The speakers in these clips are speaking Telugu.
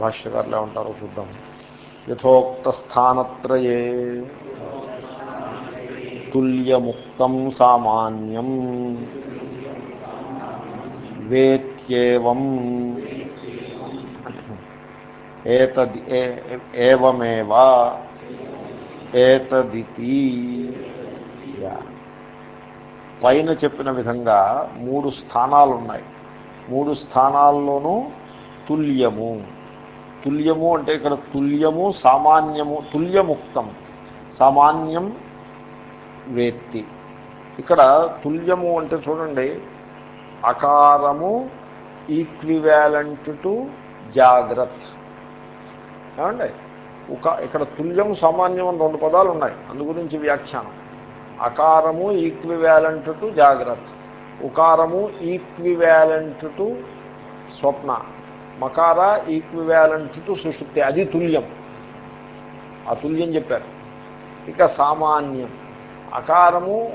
భాష్యకారులు ఏమంటారో చూద్దాం. యథోక్త స్థానత్రయే తుల్యముక్తం సామాన్యం వేత్యేవం ఏతది ఏవమేవా ఏతదితి. పైన చెప్పిన విధంగా మూడు స్థానాలు ఉన్నాయి మూడు స్థానాల్లోనూ తుల్యము. తుల్యము అంటే ఇక్కడ తుల్యము సామాన్యము తుల్యముక్తం. సామాన్యం వేత్తి. ఇక్కడ తుల్యము అంటే చూడండి అకారము ఈక్వివాలెంట్ టు జాగ్రత్త. ఏమండి? ఒక ఇక్కడ తుల్యం సామాన్యం అని రెండు పదాలు ఉన్నాయి అందు గురించి వ్యాఖ్యానం. అకారము ఈక్వివాలెంట్ టు జాగ్రత్త. ఉకారము ఈక్వివాలెంట్ టు స్వప్న. మకార ఈక్వివాలెంట్ టు సుషుప్తి అది తుల్యం. ఆ తుల్యం చెప్పారు. ఇక సామాన్యం. అకారము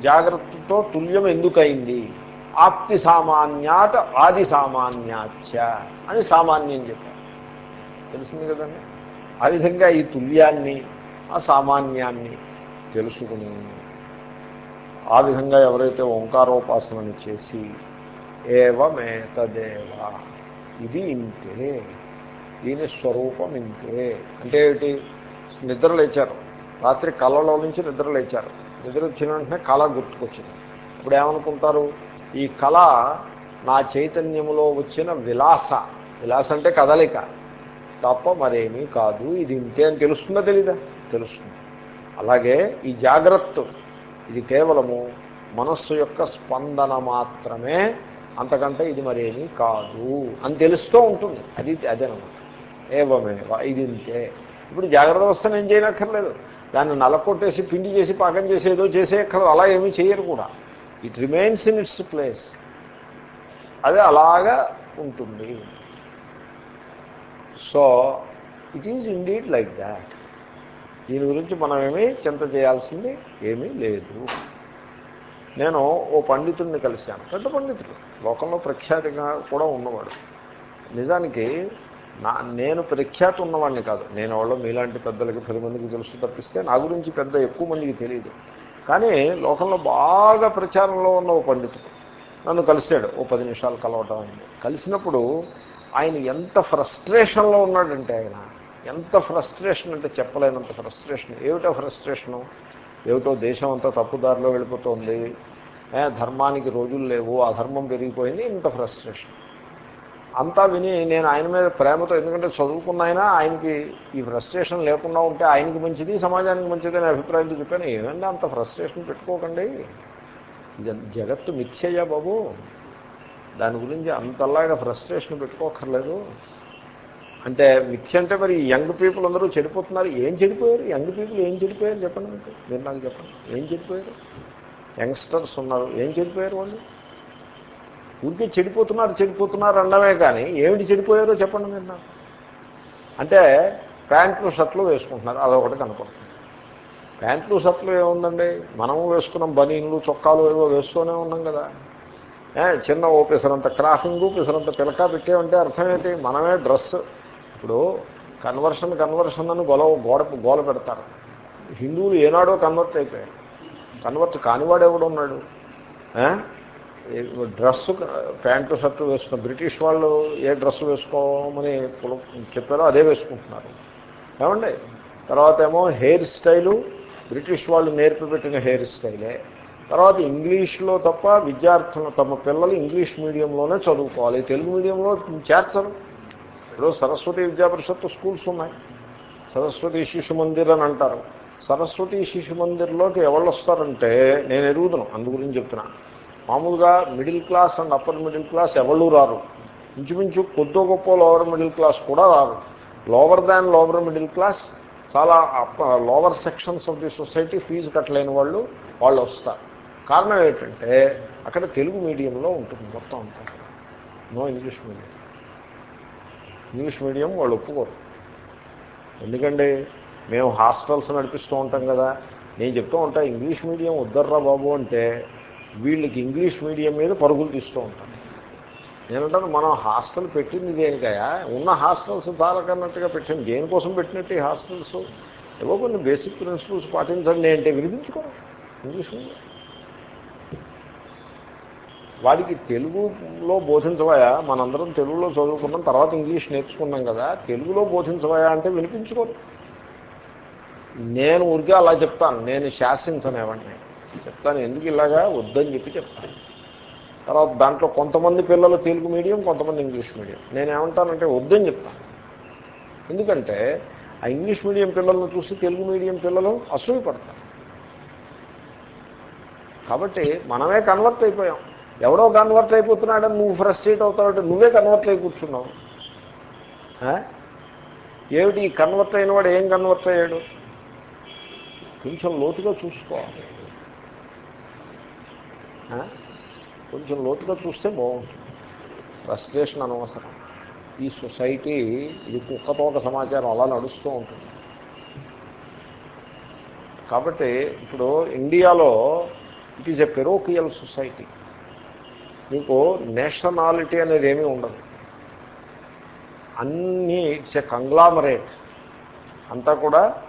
జాగ్రత్తతో తుల్యం ఎందుకయింది ఆప్తి సామాన్యాత్ ఆది సామాన్యాచ అని సామాన్యం చెప్పారు. తెలిసింది కదండి? ఆ విధంగా ఈ తుల్యాన్ని ఆ సామాన్యాన్ని తెలుసుకుని ఆ విధంగా ఎవరైతే ఓంకారోపాసనని చేసి ఏవమేతదేవ? ఇది ఇంతే దీని స్వరూపం ఇంతే అంటే ఏమిటి? నిద్ర లేచారు. రాత్రి కళలో నుంచి నిద్ర లేచారు. నిద్ర వచ్చిన వెంటనే కళ గుర్తుకొచ్చింది. ఇప్పుడు ఏమనుకుంటారు? ఈ కళ నా చైతన్యములో వచ్చిన విలాస. విలాస అంటే కదలిక. తప్ప మరేమీ కాదు. ఇది ఇంతే అని తెలుస్తుందా తెలీదా? తెలుస్తుంది. అలాగే ఈ జాగ్రత్త. ఇది కేవలము మనస్సు యొక్క స్పందన మాత్రమే అంతకంటే ఇది మరేమీ కాదు అని తెలుస్తూ ఉంటుంది. అది అదేనమాట. ఏవమేవ ఇది ఇంతే. ఇప్పుడు జాగ్రత్త అవస్థను ఏం చేయనక్కర్లేదు. దాన్ని నలకొట్టేసి పిండి చేసి పాకం చేసి ఏదో చేసేయక్కర్లేదు. అలా ఏమీ చేయరు కూడా. It remains in its place అదే అలాగా ఉంటుంది. So it is indeed like that దీని గురించి మనం ఏమీ చింత చేయాల్సింది ఏమీ లేదు. నేను ఓ పండితుడిని కలిశాను. పెద్ద పండితుడు. లోకంలో ప్రఖ్యాతిగా కూడా ఉన్నవాడు. నిజానికి నా నేను ప్రఖ్యాతి ఉన్నవాడిని కాదు. నేను ఎవరో మీలాంటి పెద్దలకి పది మందికి తెలుసు తప్పిస్తే నా గురించి పెద్ద ఎక్కువ మందికి తెలియదు. కానీ లోకంలో బాగా ప్రచారంలో ఉన్న ఓ పండితుడు. నన్ను కలిశాడు. ఓ పది నిమిషాలు కలవటం అయింది. కలిసినప్పుడు ఆయన ఎంత ఫ్రస్ట్రేషన్లో ఉన్నాడంటే ఆయన ఎంత ఫ్రస్ట్రేషన్ అంటే చెప్పలేనంత ఫ్రస్ట్రేషన్. ఏమిటో ఫ్రస్ట్రేషను? ఏమిటో దేశం అంతా తప్పుదారిలో వెళ్ళిపోతుంది. ధర్మానికి రోజులు లేవు అధర్మం పెరిగిపోయింది ఇంత ఫ్రస్ట్రేషన్ అంతా విని నేను ఆయన మీద ప్రేమతో ఎందుకంటే చదువుకున్న ఆయన ఆయనకి ఈ ఫ్రస్ట్రేషన్ లేకుండా ఉంటే ఆయనకి మంచిది సమాజానికి మంచిది అనే అభిప్రాయంతో చెప్పాను. ఏమంటే అంత ఫ్రస్ట్రేషన్ పెట్టుకోకండి. జగత్తు మిథ్యయ్యా బాబు. దాని గురించి అంతలాగా ఫ్రస్ట్రేషన్ పెట్టుకోకర్లేదు అంటే మిథ్య అంటే మరి యంగ్ పీపుల్ అందరూ చెడిపోతున్నారు. ఏం చెడిపోయారు? యంగ్ పీపుల్ ఏం చెడిపోయారు చెప్పండి మీకు. మీరు నాకు చెప్పండి. ఏం చెడిపోయారు? యంగ్స్టర్స్ ఉన్నారు. ఏం చెడిపోయారు వాళ్ళు? ఊరికే చెడిపోతున్నారు చెడిపోతున్నారు అనడమే కానీ ఏమిటి చెడిపోయారో చెప్పండి మీరు నాకు. అంటే ప్యాంట్లు షర్ట్లు వేసుకుంటున్నారు. అదొకటి కనపడుతుంది. ప్యాంట్లు షర్ట్లు ఏముందండి? మనము వేసుకున్నాం బనీన్లు చొక్కాలు ఏవో వేస్తూనే ఉన్నాం కదా. చిన్న ఓ పిసరంత క్రాఫింగు పిసరంత పిలక పెట్టేమంటే అర్థమేంటి మనమే డ్రెస్ ఇప్పుడు కన్వర్షన్ కన్వర్షన్ అని గొల గోడ గోల పెడతారు. హిందువులు ఏనాడో కన్వర్ట్ అయిపోయారు. కన్వర్ట్ కానివాడు ఎవడు ఉన్నాడు. ప్యాంటు షర్టు వేసుకున్న బ్రిటిష్ వాళ్ళు ఏ డ్రెస్ వేసుకోమని చెప్పారో అదే వేసుకుంటున్నారు. ఏమండి? తర్వాత ఏమో హెయిర్ స్టైలు బ్రిటిష్ వాళ్ళు నేర్పిపెట్టిన హెయిర్ స్టైలే తర్వాత ఇంగ్లీష్లో తప్ప విద్యార్థులు తమ పిల్లలు ఇంగ్లీష్ మీడియంలోనే చదువుకోవాలి. తెలుగు మీడియంలో చేర్చరు. ఇప్పుడు సరస్వతి విద్యాపరిషత్తు స్కూల్స్ ఉన్నాయి. సరస్వతి శిశు మందిర్ అని అంటారు. సరస్వతి శిశు మందిర్లోకి ఎవరు వస్తారంటే నేను ఎరుగుతున్నాను అందు గురించి చెప్తున్నా. మామూలుగా middle class and upper middle class ఎవళ్ళు రారు. ఇంచుమించు కొద్దో గొప్ప లోవర్ మిడిల్ క్లాస్ కూడా రారు. Lower than lower middle class చాలా lower sections of the society fees కట్టలేని వాళ్ళు వాళ్ళు వస్తారు. కారణం ఏంటంటే అక్కడ తెలుగు మీడియంలో ఉంటుంది మొత్తం అంతా. No English medium English medium వాళ్ళు ఒప్పుకోరు. ఎందుకండి మేము హాస్టల్స్ నడిపిస్తూ ఉంటాం కదా. నేను చెప్తూ ఉంటా ఇంగ్లీష్ మీడియం వద్దర్రా బాబు అంటే వీళ్ళకి ఇంగ్లీష్ మీడియం మీద పరుగులు తీస్తూ ఉంటాను నేనంటాను మనం హాస్టల్ పెట్టింది దేనికయా ఉన్న హాస్టల్స్ చాలకన్నట్టుగా పెట్టింది. దేనికోసం పెట్టినట్టు ఈ హాస్టల్స్? ఏవో కొన్ని బేసిక్ ప్రిన్సిపల్స్ పాటించండి అంటే వినిపించుకో ఇంగ్లీష్ మీడియం. వాడికి తెలుగులో బోధించవయా? మనందరం తెలుగులో చదువుకున్నాం తర్వాత ఇంగ్లీష్ నేర్చుకున్నాం కదా. తెలుగులో బోధించవయా అంటే వినిపించుకోరు నేను ఊరికే అలా చెప్తాను. నేను శాసించనేవాడిని చెప్తాను ఎందుకు ఇలాగా? వద్దని చెప్పి చెప్తాను. తర్వాత దాంట్లో కొంతమంది పిల్లలు తెలుగు మీడియం కొంతమంది ఇంగ్లీష్ మీడియం. నేను ఏమంటానంటే వద్దని చెప్తాను. ఎందుకంటే ఆ ఇంగ్లీష్ మీడియం పిల్లలను చూసి తెలుగు మీడియం పిల్లలు అసూయపడతారు. కాబట్టి మనమే కన్వర్ట్ అయిపోయాం. ఎవడో కన్వర్ట్ అయిపోతున్నాడని నువ్వు ఫ్రస్ట్రేట్ అవుతావంటే నువ్వే కన్వర్ట్ అయి కూర్చున్నావు. ఏమిటి ఈ కన్వర్ట్ అయిన వాడు ఏం కన్వర్ట్ అయ్యాడు? కొంచెం లోతుగా చూసుకోవాలి కొంచెం లోతుగా చూస్తే బాగుంటుంది. ఫ్రస్ట్రేషన్ అనవసరం. ఈ సొసైటీ ఇది కుక్కతోక సమాచారం అలా నడుస్తూ ఉంటుంది. కాబట్టి ఇప్పుడు ఇండియాలో it is a parochial society మీకు నేషనాలిటీ అనేది ఏమీ ఉండదు. అన్నీ ఇట్స్ ఎ కంగ్లామరేట్. అంతా కూడా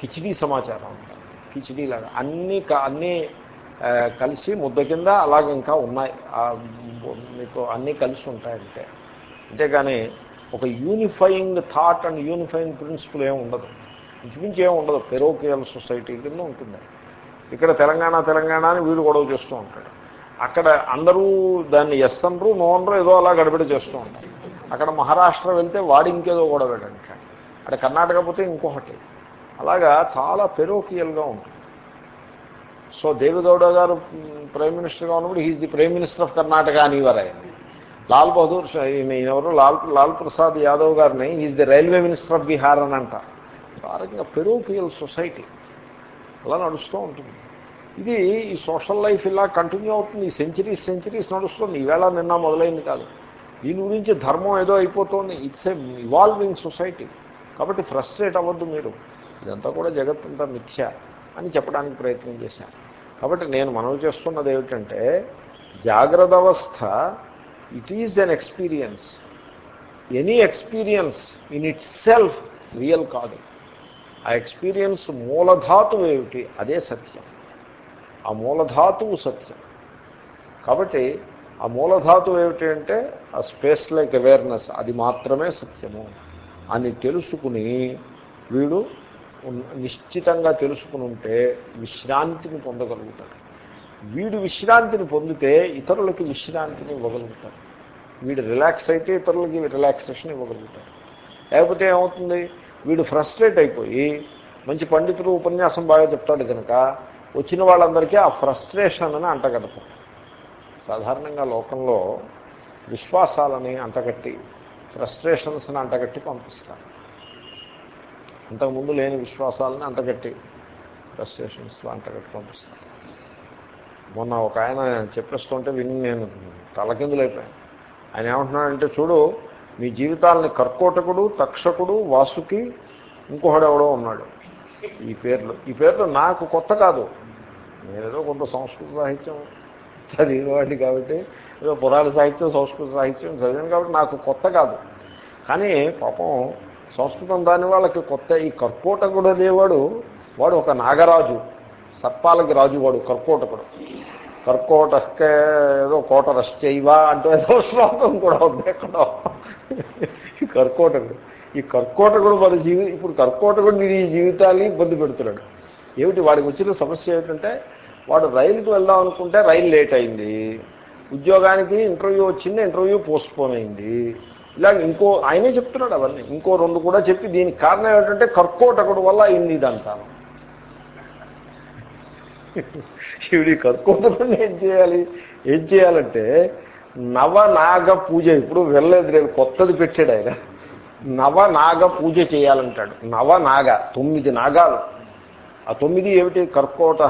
కిచిడీ సమాచారం. ఉంటుంది కిచిడీ లాగా. అన్నీ అన్నీ కలిసి ముద్ద కింద అలాగ ఇంకా ఉన్నాయి. మీకు అన్నీ కలిసి ఉంటాయంటే. అంతే అంతేగాని ఒక unifying thought and unifying principle ఏమి ఉండదు. ఇంచుమించి ఏమి ఉండదు. పెరోకియల్ సొసైటీ కింద ఉంటుంది. ఇక్కడ తెలంగాణ తెలంగాణ అని వీడు గొడవ చేస్తూ ఉంటాడు. అక్కడ అందరూ దాన్ని ఎస్ అనరు నో అనరు ఏదో అలా గడబడి చేస్తూ ఉంటారు. అక్కడ మహారాష్ట్ర వెళ్తే వాడు ఇంకేదో కూడా అంటాడు అక్కడ కర్ణాటక పోతే ఇంకొకటి. అలాగా చాలా పెరోకియల్గా ఉంటుంది. సో దేవేగౌడ గారు ప్రైమ్ మినిస్టర్గా ఉన్నప్పుడు he is the prime minister of Karnataka అనేవారు ఆయన. లాల్ బహదూర్ షా- ఎవరు? లాల్ లాల్ ప్రసాద్ యాదవ్ గారిని is the railway minister of Bihar అని అంటారు. ఆ రకంగా పెరోకియల్ సొసైటీ అలా నడుస్తూ ఉంటుంది. ఇది ఈ సోషల్ లైఫ్ ఇలా కంటిన్యూ అవుతుంది. ఈ సెంచరీస్ సెంచరీస్ నడుస్తుంది ఈవేళ నిన్న మొదలైంది కాదు. దీని గురించి ధర్మం ఏదో అయిపోతుంది. ఇట్స్ ఏ ఇవాల్వింగ్ సొసైటీ కాబట్టి ఫ్రస్ట్రేట్ అవ్వద్దు మీరు. ఇదంతా కూడా జగత్తంతా మిథ్య అని చెప్పడానికి ప్రయత్నం చేశాను కాబట్టి నేను మనవి చేస్తున్నది ఏమిటంటే జాగ్రత్త అవస్థ it is an experience any experience in itself real కాదు. ఆ ఎక్స్పీరియన్స్ మూలధాతువు ఏమిటి? అదే సత్యం. ఆ మూలధాతువు సత్యం. కాబట్టి ఆ మూలధాతువు ఏమిటి అంటే ఆ స్పేస్ లైక్ అవేర్నెస్ అది మాత్రమే సత్యము అని తెలుసుకుని వీడు నిశ్చితంగా తెలుసుకుని ఉంటే విశ్రాంతిని పొందగలుగుతాడు. వీడు విశ్రాంతిని పొందితే ఇతరులకి విశ్రాంతిని ఇవ్వగలుగుతాడు. వీడు రిలాక్స్ అయితే ఇతరులకి రిలాక్సేషన్ ఇవ్వగలుగుతాడు. లేకపోతే ఏమవుతుంది? వీడు ఫ్రస్ట్రేట్ అయిపోయి మంచి పండితుడు ఉపన్యాసం బాగా చెప్తాడు కనుక వచ్చిన వాళ్ళందరికీ ఆ ఫ్రస్ట్రేషన్ అని అంటగడతారు సాధారణంగా లోకంలో విశ్వాసాలని అంటగట్టి ఫ్రస్ట్రేషన్స్ని అంటగట్టి పంపిస్తారు. అంతకుముందు లేని విశ్వాసాలని అంటగట్టి ఫ్రస్ట్రేషన్స్లో అంటగట్టి పంపిస్తారు. మొన్న ఒక ఆయన చెప్పేస్తుంటే విని నేను తలకిందులైపోయాను. ఆయన ఏమంటున్నాడంటే చూడు మీ జీవితాలని కర్కోటకుడు తక్షకుడు వాసుకి ఇంకొకడెవడో ఉన్నాడు. ఈ పేర్లు. ఈ పేర్లు నాకు కొత్త కాదు. నేనేదో కొంత సంస్కృత సాహిత్యం చదివినవాడిని కాబట్టి ఏదో పురాణ సాహిత్యం సంస్కృత సాహిత్యం చదివాను కాబట్టి నాకు కొత్త కాదు. కానీ పాపం సంస్కృతం దాని వాళ్ళకి కొత్త ఈ కర్కోటకుడు అనేవాడు వాడు ఒక నాగరాజు. సర్పాలకి రాజు వాడు కర్కోటకుడు. కర్కోటకే ఏదో కోట రశ్చైవా అంటూ ఏదో శ్లోకం కూడా ఉంది ఎక్కడో. ఈ కర్కోటకుడు. ఈ కర్కోటకుడు మన జీవి ఇప్పుడు కర్కోటకుడు నీ జీవితాన్ని ఇబ్బంది పెడుతున్నాడు. ఏమిటి? వాడికి వచ్చిన సమస్య ఏమిటంటే వాడు రైలుకి వెళ్దాం అనుకుంటే రైలు లేట్ అయింది. ఉద్యోగానికి ఇంటర్వ్యూ వచ్చింది ఇంటర్వ్యూ పోస్ట్పోన్ అయింది. ఇలా ఇంకో ఆయనే చెప్తున్నాడు అవన్నీ. ఇంకో రెండు కూడా చెప్పి దీనికి కారణం ఏమిటంటే కర్కోటకుడు వల్ల అయింది ఇదంతాను ఈ కర్కోటకుడిని ఏం చేయాలి? ఏం చేయాలంటే నవనాగ పూజ. ఇప్పుడు వెళ్ళలేదు లేదు కొత్తది పెట్టాడు ఆయన. నవనాగ పూజ చేయాలంటాడు. నవనాగ తొమ్మిది నాగాలు. ఆ తొమ్మిది ఏమిటి? కర్కోట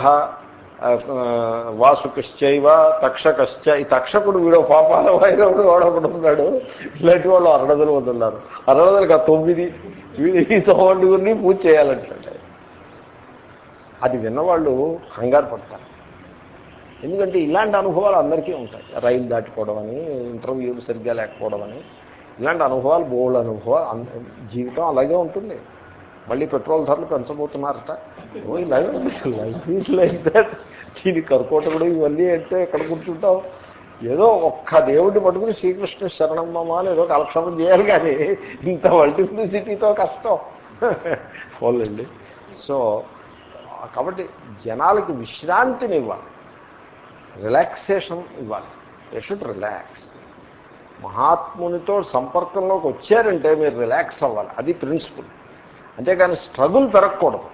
వాసుకశ్చైవ తక్షకశ్చ. ఈ తక్షకుడు వీడో పాపాల వైరవుడు వాడొకడు ఉన్నాడు. ఇలాంటి వాళ్ళు అరడదలు వదున్నారు అరడదలకు ఆ తొమ్మిది వీడు ఈ తోడుగురిని పూజ చేయాలంటాడు. అది విన్నవాళ్ళు కంగారు పడతారు. ఎందుకంటే ఇలాంటి అనుభవాలు అందరికీ ఉంటాయి. రైలు దాటిపోవడం అని ఇంటర్వ్యూలు సరిగ్గా లేకపోవడం అని. ఇలాంటి అనుభవాలు బోల్డ్ అనుభవాలు జీవితం అలాగే ఉంటుంది. మళ్ళీ పెట్రోల్ ధరలు పెంచబోతున్నారట. ఓ కరుకోట లైఫ్ ఈజ్ లైక్ దట్. దీని కర్కోటకుడు ఇవన్నీ అంటే ఎక్కడ కూర్చుంటావు? ఏదో ఒక్క దేవుడిని పట్టుకుని శ్రీకృష్ణ శరణం అని ఏదో కాలక్షేపం చేయాలి కానీ ఇంత మల్టిప్లిసిటీతో కష్టం. పోలండి సో కాబట్టి జనాలకి విశ్రాంతిని ఇవ్వాలి. రిలాక్సేషన్ ఇవ్వాలి. దే షుడ్ రిలాక్స్ మహాత్మునితో సంపర్కంలోకి వచ్చారంటే మీరు రిలాక్స్ అవ్వాలి. అది ప్రిన్సిపల్ అంతేకాని స్ట్రగుల్ పెరగకూడదు.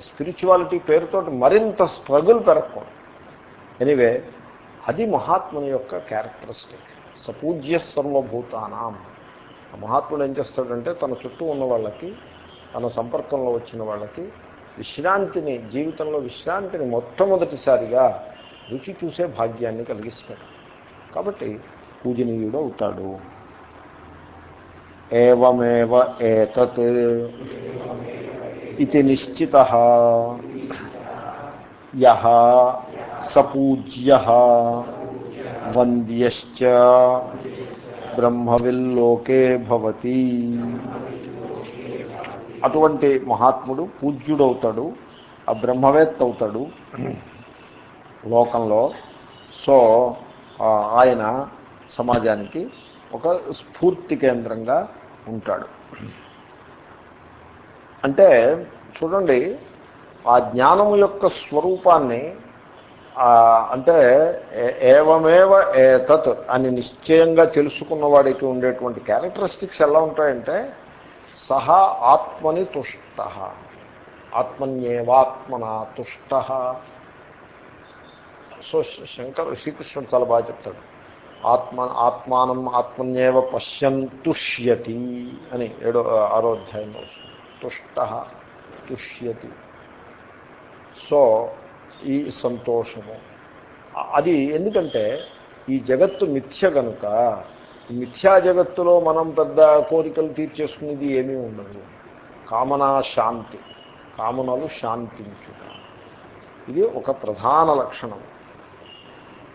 స్పిరిచువాలిటీ పేరుతో మరింత స్ట్రగుల్ పెరగకూడదు. ఎనివే అది మహాత్ముని యొక్క క్యారెక్టరిస్టిక్ సపూజ్య సర్వభూతానాం. మహాత్ముడు ఏం చేస్తాడంటే తన చుట్టూ ఉన్న వాళ్ళకి తన సంపర్కంలో వచ్చిన వాళ్ళకి విశ్రాంతిని జీవితంలో విశ్రాంతిని మొట్టమొదటిసారిగా రుచి చూసే భాగ్యాన్ని కలిగిస్తాడు. కాబట్టి పూజనీయుడు అవుతాడు ఏవమేవ ఏతత్ ఇది నిశ్చిత. యహ సపూజ్య. వంద్యశ్చ బ్రహ్మవిల్లోకే భవతి. అటువంటి మహాత్ముడు పూజ్యుడవుతాడు. ఆ బ్రహ్మవేత్త అవుతాడు లోకంలో సో ఆయన సమాజానికి ఒక స్ఫూర్తి కేంద్రంగా ఉంటాడు. అంటే చూడండి ఆ జ్ఞానము యొక్క స్వరూపాన్ని అంటే ఏ- ఏవమేవ ఏతత్ అని నిశ్చయంగా తెలుసుకున్న వాడికి ఉండేటువంటి క్యారెక్టరిస్టిక్స్ ఎలా ఉంటాయంటే సహా ఆత్మని తుష్ట ఆత్మన్యేవాత్మన తుష్ట సో శంకర్ శ్రీకృష్ణుడు చాలా బాగా చెప్తాడు. ఆత్మ ఆత్మానం ఆత్మన్యేవ పశ్యంతుష్యతి అని ఏడో ఆరో అధ్యాయంలో వస్తుంది. తుష్ట తుష్యతి. సో ఈ సంతోషము. అది ఎందుకంటే ఈ జగత్తు మిథ్య కనుక మిథ్యా జగత్తులో మనం పెద్ద కోరికలు తీర్చేసుకునేది ఏమీ ఉండదు. కామనా శాంతి. కామనలు శాంతించుట. ఇది ఒక ప్రధాన లక్షణం.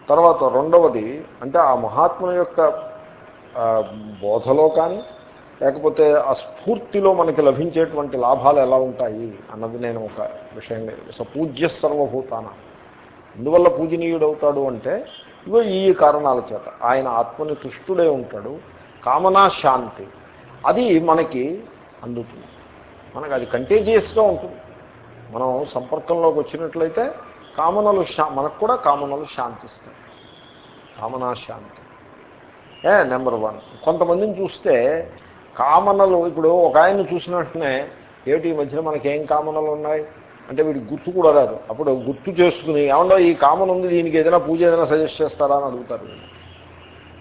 తర్వాత రెండవది అంటే ఆ మహాత్ముని యొక్క బోధలో కానీ లేకపోతే ఆ స్ఫూర్తిలో మనకి లభించేటువంటి లాభాలు ఎలా ఉంటాయి అన్నది నేను ఒక విషయం సపూజ్య సర్వభూతాన. ఎందువల్ల పూజనీయుడవుతాడు అంటే ఇగో ఈ కారణాల చేత. ఆయన ఆత్మని తుష్టుడే ఉంటాడు. కామనా శాంతి. అది మనకి అందుతుంది. మనకు అది కంటేజియస్గా ఉంటుంది. మనం సంపర్కంలోకి వచ్చినట్లయితే కామనలు శా మనకు కూడా కామనలు శాంతిస్తాయి. కామనా శాంతి ఏ నెంబర్ వన్. కొంతమందిని చూస్తే కామనలు ఇప్పుడు ఒక ఆయన్ని చూసిన వెంటనే ఏమిటి ఈ మధ్యన మనకేం కామనలు ఉన్నాయి? అంటే వీడికి గుర్తు కూడా రాదు. అప్పుడు గుర్తు చేసుకుని ఏమన్నా ఈ కామన్ ఉంది దీనికి ఏదైనా పూజ ఏదైనా సజెస్ట్ చేస్తారా అని అడుగుతారు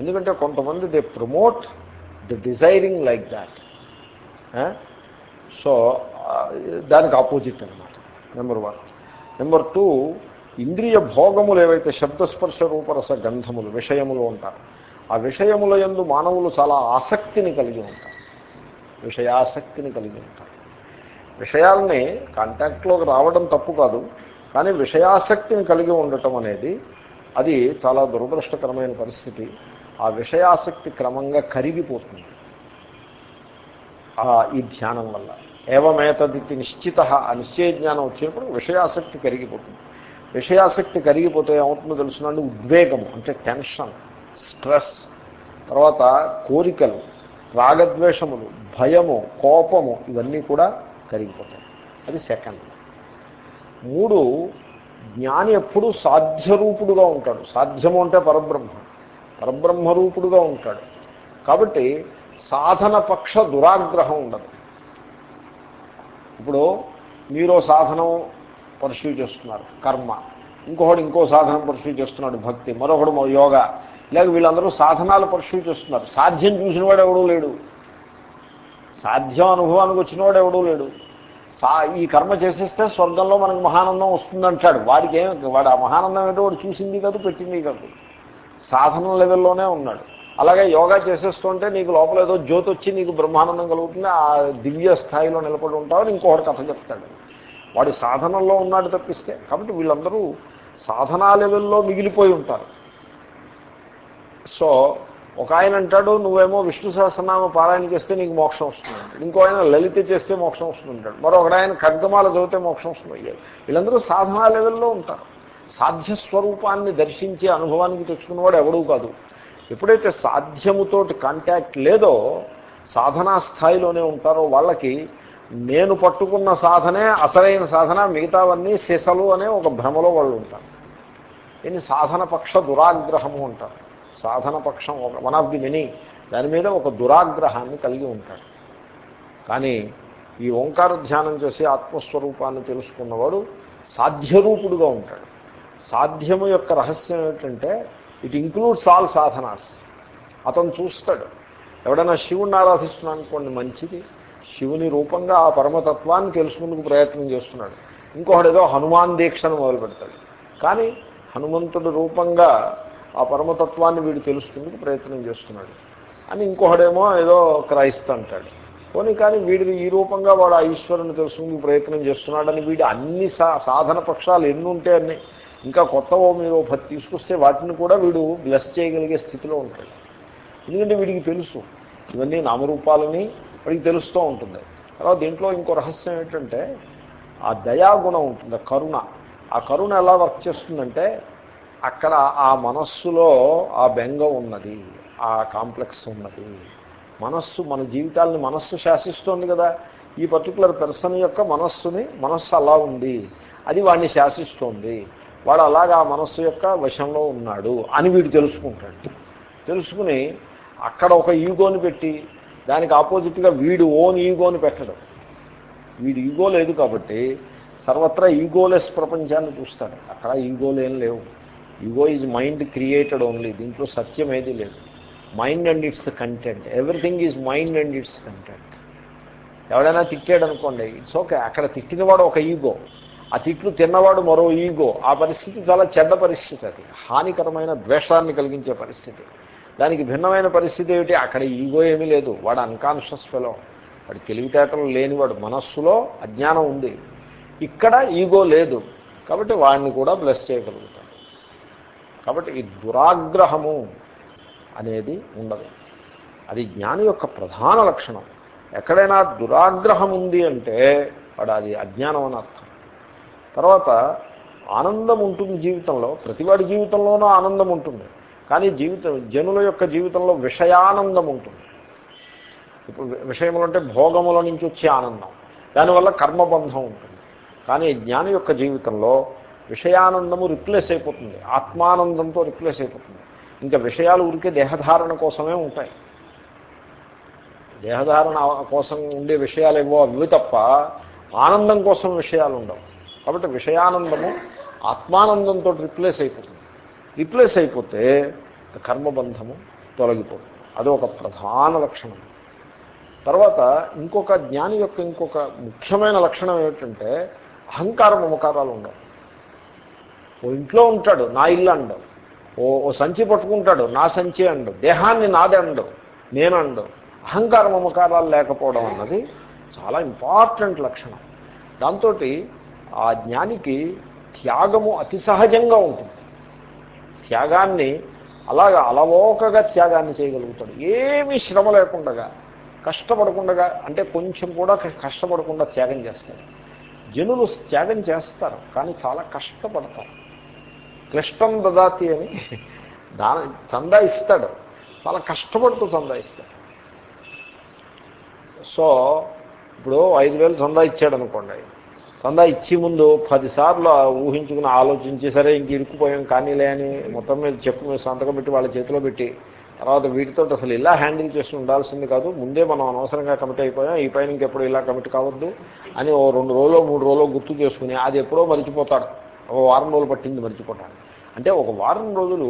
ఎందుకంటే కొంతమంది they promote the desiring like that. So దానికి ఆపోజిట్ అనమాట నెంబర్ వన్. నెంబర్ టూ ఇంద్రియ భోగములు ఏవైతే శబ్దస్పర్శ రూపరస గంధములు విషయములు ఉంటారు ఆ విషయముల యందు మానవులు చాలా ఆసక్తిని కలిగి ఉంటారు. విషయాసక్తిని కలిగి ఉంటారు. విషయాల్ని కాంటాక్ట్లోకి రావడం తప్పు కాదు కానీ విషయాసక్తిని కలిగి ఉండటం అనేది అది చాలా దురదృష్టకరమైన పరిస్థితి. ఆ విషయాసక్తి క్రమంగా కరిగిపోతుంది. ఈ ధ్యానం వల్ల. ఏవమేతదితి నిశ్చిత అనిశ్చయ జ్ఞానం వచ్చినప్పుడు విషయాసక్తి కరిగిపోతుంది. విషయాసక్తి కరిగిపోతే ఏమవుతుందో తెలుసునండి? ఉద్వేగం అంటే టెన్షన్ స్ట్రెస్. తర్వాత కోరికలు రాగద్వేషములు భయము కోపము ఇవన్నీ కూడా కరిగిపోతాయి. అది సెకండ్. మూడు జ్ఞాని ఎప్పుడూ సాధ్యరూపుడుగా ఉంటాడు. సాధ్యము అంటే పరబ్రహ్మ. పరబ్రహ్మరూపుడుగా ఉంటాడు. కాబట్టి సాధన పక్ష దురాగ్రహం ఉండదు. ఇప్పుడు మీరు సాధనం పర్సూ చేస్తున్నారు కర్మ. ఇంకొకడు ఇంకో సాధనం పర్సూ చేస్తున్నాడు భక్తి. మరొకడు మరో యోగా. ఇలాగ వీళ్ళందరూ సాధనాలు పర్సూ చేస్తున్నారు. సాధ్యం చూసినవాడు ఎవడూ లేడు. సాధ్యం అనుభవానికి వచ్చిన వాడు ఎవడూ లేడు. సా ఈ కర్మ చేసేస్తే స్వర్గంలో మనకు మహానందం వస్తుందంటాడు. వాడికి ఏం వాడు ఆ మహానందం ఏంటో వాడు చూసింది కాదు పెట్టింది కాదు. సాధన లెవెల్లోనే ఉన్నాడు. అలాగే యోగా చేసేస్తుంటే నీకు లోపల ఏదో జ్యోతి వచ్చి నీకు బ్రహ్మానందం కలుగుతుంది ఆ దివ్య స్థాయిలో నిలబడి ఉంటావని ఇంకొకటి కథ చెప్తాడు. వాడి సాధనలో ఉన్నాడు తప్పిస్తే కాబట్టి వీళ్ళందరూ సాధనా లెవెల్లో మిగిలిపోయి ఉంటారు. సో ఒక ఆయన అంటాడు నువ్వేమో విష్ణు సహస్రనామ పారాయణ చేస్తే నీకు మోక్షం వస్తుంది. ఇంకో ఆయన లలిత చేస్తే మోక్షం వస్తుంది అంటాడు. మరొకడు ఆయన ఖడ్గమాల చదివితే మోక్షం వస్తుంది వీళ్ళందరూ సాధనా లెవెల్లో ఉంటారు. సాధ్య స్వరూపాన్ని దర్శించే అనుభవానికి తెచ్చుకున్నవాడు ఎవడూ కాదు. ఎప్పుడైతే సాధ్యముతోటి కాంటాక్ట్ లేదో సాధనా స్థాయిలోనే ఉంటారో వాళ్ళకి నేను పట్టుకున్న సాధనే అసలైన సాధన మిగతావన్నీ సిసలు అనే ఒక భ్రమలో వాళ్ళు ఉంటారు. దీన్ని సాధన పక్ష దురాగ్రహము అంటారు. సాధన పక్షం ఒక వన్ ఆఫ్ ది మెనీ దాని మీద ఒక దురాగ్రహాన్ని కలిగి ఉంటాడు కానీ ఈ ఓంకార ధ్యానం చేసి ఆత్మస్వరూపాన్ని తెలుసుకున్నవాడు సాధ్యరూపుడుగా ఉంటాడు. సాధ్యము యొక్క రహస్యం ఏమిటంటే ఇట్ ఇంక్లూడ్స్ ఆల్ సాధనాస్ అతను చూస్తాడు. ఎవడైనా శివుణ్ణి ఆరాధిస్తున్నాను అనుకోండి మంచిది. శివుని రూపంగా ఆ పరమతత్వాన్ని తెలుసుకుందుకు ప్రయత్నం చేస్తున్నాడు. ఇంకొకటి ఏదో హనుమాన్ దీక్షను మొదలు పెడతాడు. కానీ హనుమంతుడి రూపంగా ఆ పరమతత్వాన్ని వీడు తెలుసుకుందుకు ప్రయత్నం చేస్తున్నాడు. అని ఇంకొకడేమో ఏదో క్రైస్త అంటాడు. పోనీ కానీ వీడిని ఈ రూపంగా వాడు ఆ ఈశ్వరుని తెలుసుకుందుకు ప్రయత్నం చేస్తున్నాడని వీడు అన్ని సాధన పక్షాలు ఎన్ని ఉంటే అన్ని ఇంకా కొత్తవో మీరు పది తీసుకొస్తే వాటిని కూడా వీడు బ్లెస్ చేయగలిగే స్థితిలో ఉంటాడు. ఎందుకంటే వీడికి తెలుసు. ఇవన్నీ నామరూపాలని వాడికి తెలుస్తూ ఉంటుంది. తర్వాత దీంట్లో ఇంకో రహస్యం ఏంటంటే ఆ దయాగుణం ఉంటుంది కరుణ. ఆ కరుణ ఎలా వర్క్ చేస్తుందంటే అక్కడ ఆ మనస్సులో ఆ బెంగ ఉన్నది ఆ కాంప్లెక్స్ ఉన్నది. మనస్సు మన జీవితాలని మనస్సు శాసిస్తోంది కదా. ఈ పర్టికులర్ పెర్సన్ యొక్క మనస్సుని మనస్సు అలా ఉంది. అది వాడిని శాసిస్తోంది. వాడు అలాగా ఆ మనస్సు యొక్క వశంలో ఉన్నాడు అని వీడు తెలుసుకుంటాడు. తెలుసుకుని అక్కడ ఒక ఈగోని పెట్టి దానికి ఆపోజిట్గా వీడు ఓన్ ఈగోని పెట్టడం. వీడు ఈగో లేదు కాబట్టి సర్వత్రా ఈగోలెస్ ప్రపంచాన్ని చూస్తాడు. అక్కడ ఈగోలు ఏం లేవు. Ego is mind created only. దీంట్లో సత్యం ఏది లేదు. Mind and its content. Everything is mind and its content. ఎవడైనా తిట్టాడు అనుకోండి ఇట్స్ ఓకే. అక్కడ తిట్టినవాడు ఒక ఈగో. ఆ తిట్లు తిన్నవాడు మరో ఈగో. ఆ పరిస్థితి చాలా చెడ్డ పరిస్థితి అది. హానికరమైన ద్వేషాన్ని కలిగించే పరిస్థితి. దానికి భిన్నమైన పరిస్థితి ఏమిటి? అక్కడ ఈగో ఏమీ లేదు. వాడు అన్కాన్షియస్ ఫెలో వాడు తెలివితేటలు లేనివాడు. మనస్సులో అజ్ఞానం ఉంది. ఇక్కడ ఈగో లేదు. కాబట్టి వాడిని కూడా బ్లెస్ చేయగలుగుతాడు. కాబట్టి ఈ దురాగ్రహము అనేది ఉండదు. అది జ్ఞాని యొక్క ప్రధాన లక్షణం. ఎక్కడైనా దురాగ్రహం ఉంది అంటే వాడు అది అజ్ఞానం అని అర్థం. తర్వాత ఆనందం ఉంటుంది జీవితంలో. ప్రతివాడి జీవితంలోనూ ఆనందం ఉంటుంది. కానీ జీవితం జనుల యొక్క జీవితంలో విషయానందం ఉంటుంది. ఇప్పుడు విషయములు అంటే భోగముల నుంచి వచ్చే ఆనందం. దానివల్ల కర్మబంధం ఉంటుంది. కానీ జ్ఞాని యొక్క జీవితంలో విషయానందము రిప్లేస్ అయిపోతుంది. ఆత్మానందంతో రిప్లేస్ అయిపోతుంది. ఇంకా విషయాలు ఉరికే దేహధారణ కోసమే ఉంటాయి. దేహధారణ కోసం ఉండే విషయాలు ఏవో అవి తప్ప ఆనందం కోసం విషయాలు ఉండవు. కాబట్టి విషయానందము ఆత్మానందంతో రిప్లేస్ అయిపోతుంది. రిప్లేస్ అయిపోతే కర్మబంధము తొలగిపోతుంది. అది ఒక ప్రధాన లక్షణం. తర్వాత ఇంకొక జ్ఞాని యొక్క ఇంకొక ముఖ్యమైన లక్షణం ఏమిటంటే అహంకార మమకారాలు ఉండవు. ఓ ఇంట్లో ఉంటాడు నా ఇల్లు అండవు. ఓ ఓ సంచి పట్టుకుంటాడు నా సంచి అండవు. దేహాన్ని నాదే అండవు నేను అండవు. అహంకార మమకారాలు లేకపోవడం అన్నది చాలా ఇంపార్టెంట్ లక్షణం. దాంతో ఆ జ్ఞానికి త్యాగము అతి సహజంగా ఉంటుంది. త్యాగాన్ని అలాగా అలవోకగా త్యాగాన్ని చేయగలుగుతాడు. ఏమీ శ్రమ లేకుండా కష్టపడకుండా అంటే కొంచెం కూడా కష్టపడకుండా త్యాగం చేస్తాడు జనులు త్యాగం చేస్తారు కానీ చాలా కష్టపడతారు. క్లిష్టం దదాతి అని దాని చందా ఇస్తాడు. చాలా కష్టపడుతూ చందా ఇస్తాడు. సో ఇప్పుడు ఐదు వేలు చందా ఇచ్చాడు అనుకోండి చందా ఇచ్చి ముందు పదిసార్లు ఊహించుకుని ఆలోచించి సరే ఇంక ఇరుక్కుపోయాం కానీలే అని మొత్తం మీద చెప్పు మీద సంతకం పెట్టి వాళ్ళ చేతిలో పెట్టి తర్వాత వీటితో అసలు ఇలా హ్యాండిల్ చేసి ఉండాల్సింది కాదు ముందే మనం అనవసరంగా కమిట్ అయిపోయాం ఈ పైన ఇంకెప్పుడు ఇలా కమిట్ కావద్దు అని ఓ రెండు రోజులు మూడు రోజులు గుర్తు చేసుకుని అది ఎప్పుడో మర్చిపోతాడు. ఓ వారం రోజులు పట్టింది మర్చిపోతాడు అంటే ఒక వారం రోజులు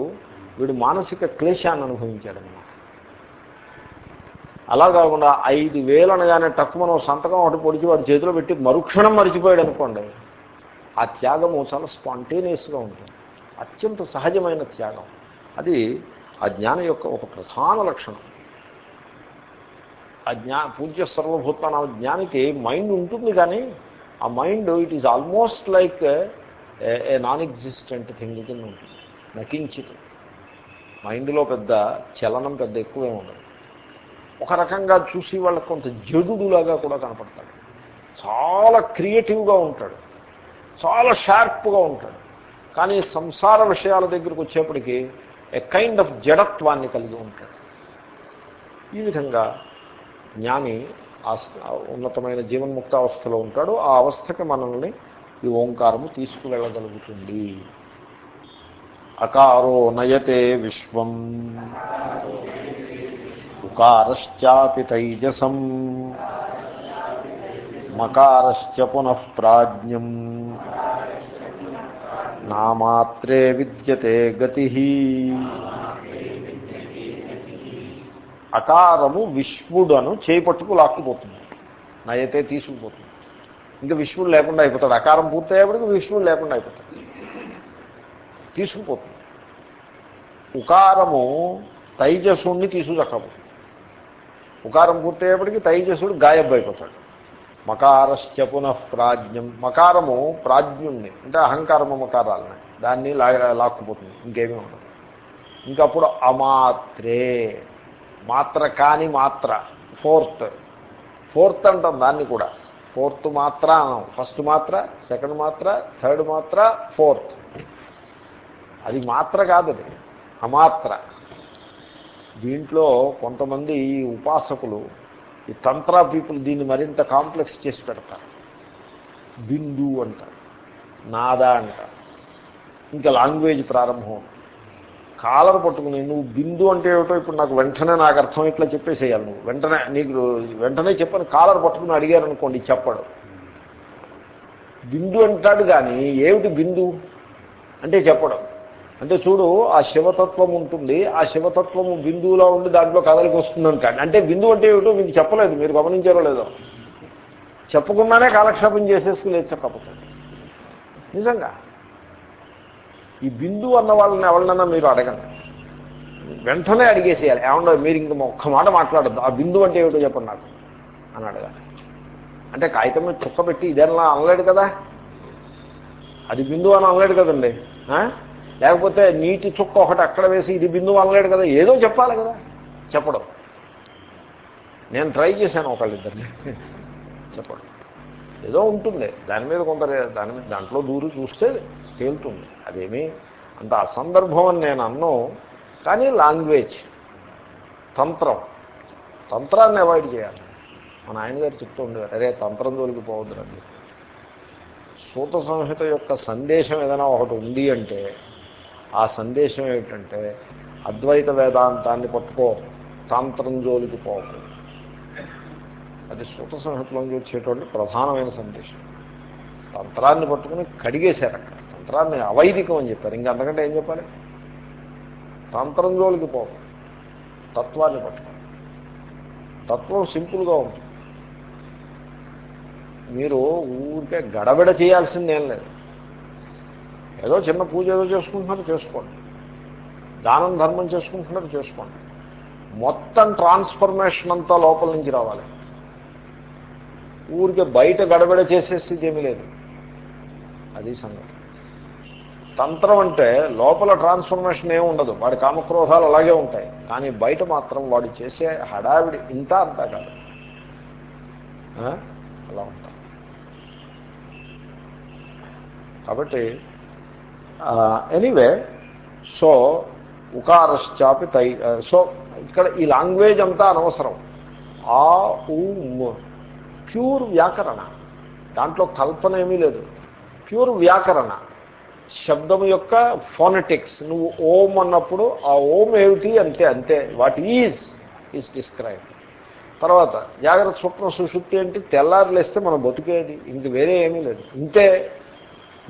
వీడు మానసిక క్లేశాన్ని అనుభవించాడనమాట అలా కాకుండా ఐదు వేలు అనగానే తక్కువ మనం సంతకం ఒకటి పొడిచి వాడి చేతిలో పెట్టి మరుక్షణం మరిచిపోయాడు అనుకోండి. ఆ త్యాగము చాలా స్పాంటేనియస్గా ఉంటుంది. అత్యంత సహజమైన త్యాగం. అది ఆ జ్ఞానం యొక్క ఒక ప్రధాన లక్షణం. ఆ జ్ఞా పూజ్య సర్వభూతాన జ్ఞానికి మైండ్ ఉంటుంది కానీ ఆ mind it is almost like a non existent thing కింద ఉంటుంది. నకించిత్. మైండ్లో పెద్ద చలనం పెద్ద ఎక్కువే ఉండదు. ఒక రకంగా చూసి వాళ్ళకి కొంత జడులాగా కూడా కనపడతాడు. చాలా క్రియేటివ్గా ఉంటాడు. చాలా షార్ప్గా ఉంటాడు. కానీ సంసార విషయాల దగ్గరకు వచ్చేప్పటికీ ఏ కైండ్ ఆఫ్ జడత్వాన్ని కలిగి ఉంటాడు. ఈ విధంగా జ్ఞాని ఉన్నతమైన జీవన్ముక్త అవస్థలో ఉంటాడు. ఆ అవస్థకి మనల్ని ఈ ఓంకారము తీసుకువెళ్ళగలుగుతుంది. అకారో నయతే విశ్వం. ఉకారశ్చాపి తైజసం మకారశ్చ పునః ప్రాజ్ఞం. నామాత్రే విద్యతే గతి. అకారము విశ్వడను చేపట్టుకు లాక్కుపోతుంది నయతే తీసుకుపోతుంది. ఇంకా విశ్వుడు లేకుండా అయిపోతాడు. అకారం పూర్తయ్యేప్పటికి విశ్వుడు లేకుండా అయిపోతాడు. తీసుకుపోతుంది. ఉకారము తైజసుణ్ణి తీసుకుదక్కపోతుంది ఉకారం పూర్తయ్యేప్పటికి తైజసుడు గాయబ్బైపోతాడు మకారశ్చ పునః ప్రాజ్ఞం. మకారము ప్రాజ్ఞుణ్ణి అంటే అహంకారము మకారాలని. దాన్ని లాక్కుపోతుంది ఇంకేమీ ఉండదు. ఇంకప్పుడు అమాత్రే. మాత్ర కాని మాత్ర ఫోర్త్. ఫోర్త్ అంటాం దాన్ని కూడా. ఫోర్త్ మాత్ర అనం ఫస్ట్ మాత్ర సెకండ్ మాత్ర థర్డ్ మాత్ర ఫోర్త్. అది మాత్ర కాదు అది అమాత్ర. దీంట్లో కొంతమంది ఈ ఉపాసకులు ఈ తంత్రా పీపుల్ దీన్ని మరింత కాంప్లెక్స్ చేసి పెడతారు. బిందు అంటారు నాదా అంటారు. ఇంకా లాంగ్వేజ్ ప్రారంభం. కాలర్ పట్టుకుని నువ్వు బిందు అంటే ఏమిటో ఇప్పుడు నాకు వెంటనే నాకు అర్థం ఇట్లా చెప్పేసేయాలి నువ్వు. వెంటనే నీకు వెంటనే చెప్పని కాలర్ పట్టుకుని అడిగారు అనుకోండి చెప్పడు. బిందు అంటాడు కానీ ఏమిటి బిందు? అంటే చెప్పడం. అంటే చూడు ఆ శివతత్వం ఉంటుంది ఆ శివతత్వము బిందువులా ఉండి దాంట్లో కదలికి వస్తుంది అంటాడు అంటే బిందువు అంటే ఏమిటో మీకు చెప్పలేదు మీరు గమనించారో లేదో. చెప్పకుండానే కాలక్షేపం చేసేసుకుని చెప్పకపోతే. నిజంగా. ఈ బిందు అన్న వాళ్ళని ఎవరినన్నా మీరు అడగండి. వెంటనే అడిగేసేయాలి. ఏమన్నా మీరు ఇంక ఒక్క మాట మాట్లాడద్దు. ఆ బిందు అంటే ఏమిటో చెప్పండి నాకు. అని అడగాలి. అంటే కాగితం మీద చుక్కబెట్టి ఇదేనా అనలేడు కదా? అది బిందు అని అనలేడు కదండి. లేకపోతే నీటి చుక్క ఒకటి అక్కడ వేసి ఇది బిందువు అనలేడు కదా ఏదో చెప్పాలి కదా. చెప్పడం. నేను ట్రై చేశాను ఒకళ్ళిద్దరిని. చెప్పడం. ఏదో ఉంటుంది. దాని మీద కొంత దాని మీద దాంట్లో దూరి చూస్తే తేలుతుంది. అదేమి అంత అసందర్భం అని నేను అన్ను. కానీ లాంగ్వేజ్ తంత్రం. తంత్రాన్ని అవాయిడ్ చేయాలి. మన ఆయన గారు చెప్తూ ఉండేవారు అరే తంత్రం జోలికి పోవద్దురండి సూత సంహిత యొక్క సందేశం ఏదైనా ఒకటి ఉంది అంటే ఆ సందేశం ఏమిటంటే అద్వైత వేదాంతాన్ని పట్టుకో తాంత్రం జోలికి పోకు అది సూత సంహితలోంచి వచ్చేటువంటి ప్రధానమైన సందేశం. తంత్రాన్ని పట్టుకుని కడిగేశారు అక్కడ. తంత్రాన్ని అవైదికం అని చెప్పారు. ఇంకా అంతకంటే ఏం చెప్పాలి? తంత్రం జోలికి పోకు తత్వాన్ని పట్టుకో. తత్వం సింపుల్గా ఉంటుంది. మీరు ఊరికే గడబిడ చేయాల్సిందేం లేదు. ఏదో చిన్న పూజ ఏదో చేసుకుంటున్నారు చేసుకోండి. దానం ధర్మం చేసుకుంటున్నారు చేసుకోండి. మొత్తం ట్రాన్స్ఫర్మేషన్ అంతా లోపల నుంచి రావాలి. ఊరికే బయట గడబడ చేసేసి ఏమీ లేదు. అది సంగతి. తంత్రం అంటే లోపల ట్రాన్స్ఫర్మేషన్ ఏమి ఉండదు. వాడి కామక్రోధాలు అలాగే ఉంటాయి. కానీ బయట మాత్రం వాడు చేసే హడావిడి ఇంత అంతా కాదు. అలా ఉంటాయి కాబట్టి ఎనీవే సో ఉకారశ్చాపి తై సో ఇక్కడ ఈ లాంగ్వేజ్ అంతా అనవసరం. ఆ ఊ ప్యూర్ వ్యాకరణ. దాంట్లో కల్పన ఏమీ లేదు. ప్యూర్ వ్యాకరణ. శబ్దం యొక్క ఫోనటిక్స్ నువ్వు ఓం అన్నప్పుడు ఆ ఓం ఏమిటి అంతే అంతే. వాట్ ఈజ్ ఈజ్ డిస్క్రైబ్ తర్వాత జాగ్రత్త స్వప్న సుశుద్ధి అంటే తెల్లారులేస్తే మనం బతికేది. ఇంక వేరే ఏమీ లేదు. ఇంతే.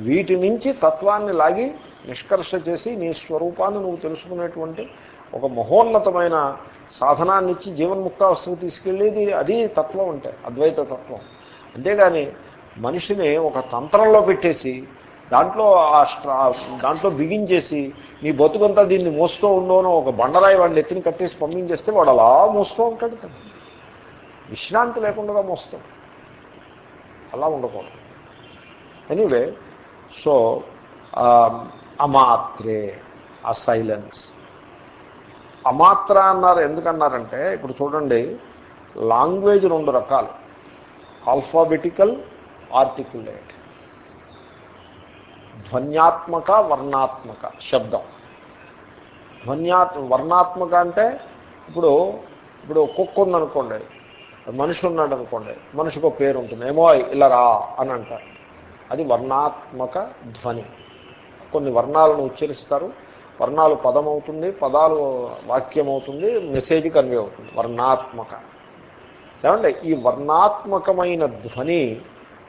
వీటి నుంచి తత్వాన్ని లాగి నిష్కర్ష చేసి నీ స్వరూపాన్ని నువ్వు తెలుసుకునేటువంటి ఒక మహోన్నతమైన సాధనాన్ని ఇచ్చి జీవన్ముక్తావస్థకు తీసుకెళ్ళేది అది తత్వం అంటే అద్వైత తత్వం. అంతేగాని మనిషిని ఒక తంత్రంలో పెట్టేసి దాంట్లో దాంట్లో బిగించేసి నీ బతుకంతా దీన్ని మోస్తూ ఉండోనో ఒక బండరాయి వాడిని ఎత్తిని కట్టేసి పంపించేస్తే వాడు అలా మోస్తూ ఉంటాడు కదా. విశ్రాంతి లేకుండా మోస్తాడు. అలా ఉండకూడదు. ఎనీవే సో అమాత్రే ఆ సైలెన్స్ అమాత్ర అన్నారు ఎందుకన్నారంటే ఇప్పుడు చూడండి లాంగ్వేజ్ రెండు రకాలు. ఆల్ఫాబెటికల్ ఆర్టికులేట్ ధ్వన్యాత్మక వర్ణాత్మక శబ్దం. ధ్వన్యాత్ వర్ణాత్మక అంటే ఇప్పుడు ఇప్పుడు కుక్క ఉందనుకోండి మనిషి ఉన్నాడు అనుకోండి మనిషికి ఒక పేరు ఉంటుంది ఏమో ఇలా రా అని అంటారు. అది వర్ణాత్మక ధ్వని. కొన్ని వర్ణాలను ఉచ్చరిస్తారు. వర్ణాలు పదం అవుతుంది పదాలు వాక్యం అవుతుంది మెసేజ్ కన్వే అవుతుంది. వర్ణాత్మక. ఏమంటే ఈ వర్ణాత్మకమైన ధ్వని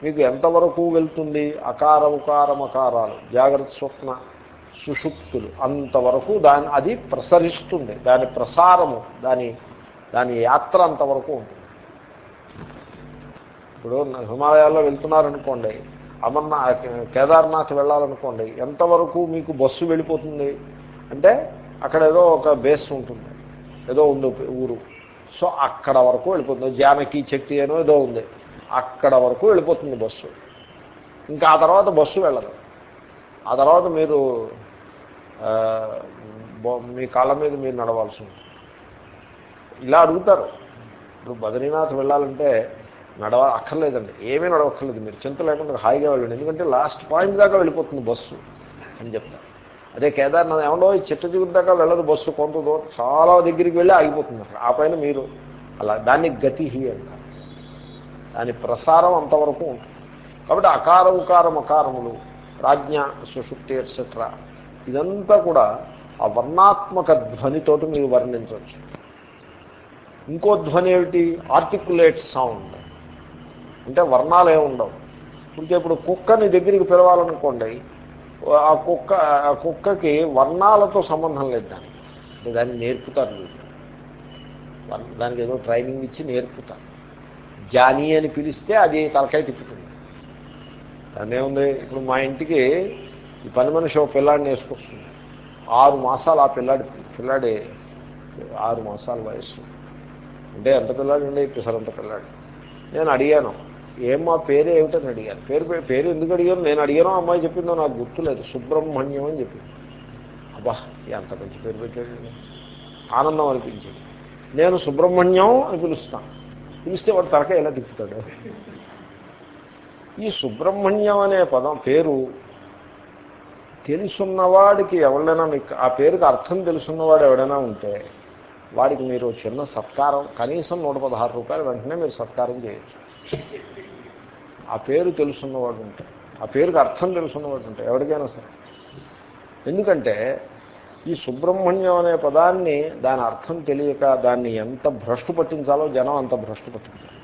మీకు ఎంతవరకు వెళ్తుంది? అకార ఉకార మకారాలు. జాగ్రత్త స్వప్న సుషుప్తులు. అంతవరకు దాని అది ప్రసరిస్తుంది. దాని ప్రసారము దాని దాని యాత్ర అంతవరకు ఉంటుంది. ఇప్పుడు హిమాలయాల్లో వెళ్తున్నారనుకోండి అమర్నా కేదార్నాథ్ వెళ్ళాలనుకోండి ఎంతవరకు మీకు బస్సు వెళ్ళిపోతుంది? అంటే అక్కడ ఏదో ఒక బేస్ ఉంటుంది ఏదో ఉంది ఊరు. సో అక్కడ వరకు వెళ్ళిపోతుంది. జానకి శక్తి అనో ఏదో ఉంది. అక్కడ వరకు వెళ్ళిపోతుంది బస్సు. ఇంకా ఆ తర్వాత బస్సు వెళ్ళదు. ఆ తర్వాత మీరు మీ కాళ్ళ మీద మీరు నడవాల్సి ఉంటుంది. ఇలా అడుగుతారు. ఇప్పుడు బద్రీనాథ్ వెళ్ళాలంటే నడవ అక్కర్లేదండి. ఏమీ నడవక్కర్లేదు. మీరు చింత లేకుండా హాయిగా వెళ్ళండి. ఎందుకంటే లాస్ట్ పాయింట్ దాకా వెళ్ళిపోతుంది బస్సు అని చెప్తారు అదే కేదార్నాథ్ ఏమన్నా ఈ చెట్టు దిగుడు దాకా వెళ్ళదు బస్సు కొంత దూరం చాలా దగ్గరికి వెళ్ళి ఆగిపోతుంది. అక్కడ ఆ పైన మీరు అలా దాన్ని గతి అంటారు. దాని ప్రసారం అంతవరకు ఉంటుంది. కాబట్టి అకార ఉకారం అకారములు రాజ్ఞ సుషుప్తి ఎట్సెట్రా ఇదంతా కూడా ఆ వర్ణాత్మక ధ్వనితోటి మీరు వర్ణించవచ్చు. ఇంకో ధ్వని ఏమిటి? ఆర్టికులేట్ సౌండ్ అంటే వర్ణాలు ఏమి ఉండవు. ఇంకే ఇప్పుడు కుక్కని దగ్గరికి పిలవాలనుకోండి ఆ కుక్క ఆ కుక్కకి వర్ణాలతో సంబంధం లేదు దానికి. దాన్ని నేర్పుతారు వీళ్ళు. దానికి ఏదో ట్రైనింగ్ ఇచ్చి నేర్పుతారు. జానీ అని పిలిస్తే అది తలకాయ తిప్పుతుంది. దాన్ని ఏముంది ఇప్పుడు మా ఇంటికి ఈ పని మనిషి ఒక పిల్లాడిని వేసుకొస్తుంది. ఆరు మాసాలు ఆ పిల్లాడి పిల్లాడి ఆరు మాసాల వయస్సు. అంటే ఎంత పిల్లాడు ఉండే పిసరంత పిల్లాడు. నేను అడిగాను. ఏం మా పేరు ఏమిటని అడిగాను. పేరు పేరు ఎందుకు అడిగాను? నేను అడిగాను అమ్మాయి చెప్పిందో నాకు గుర్తులేదు. సుబ్రహ్మణ్యం అని చెప్పింది. అబ్బా ఎంత మంచి పేరు పెట్టాడు ఆనందం అనిపించింది. నేను సుబ్రహ్మణ్యం అని పిలుస్తాను పిలిస్తే వాడు తరక ఎలా తిప్పుతాడు? ఈ సుబ్రహ్మణ్యం అనే పదం పేరు తెలుసున్నవాడికి ఎవరైనా మీకు ఆ పేరుకి అర్థం తెలుసున్నవాడు ఎవడైనా ఉంటే వాడికి మీరు చిన్న సత్కారం కనీసం నూట పదహారు రూపాయలు వెంటనే మీరు సత్కారం చేయొచ్చు. ఆ పేరు తెలుసున్నవాడు ఉంటాయి ఆ పేరుకి అర్థం తెలుసున్నవాడు ఉంటాయి ఎవరికైనా సరే. ఎందుకంటే ఈ సుబ్రహ్మణ్యం అనే పదాన్ని దాని అర్థం తెలియక దాన్ని ఎంత భ్రష్టు పట్టించాలో జనం అంత భ్రష్టు పట్టించాలి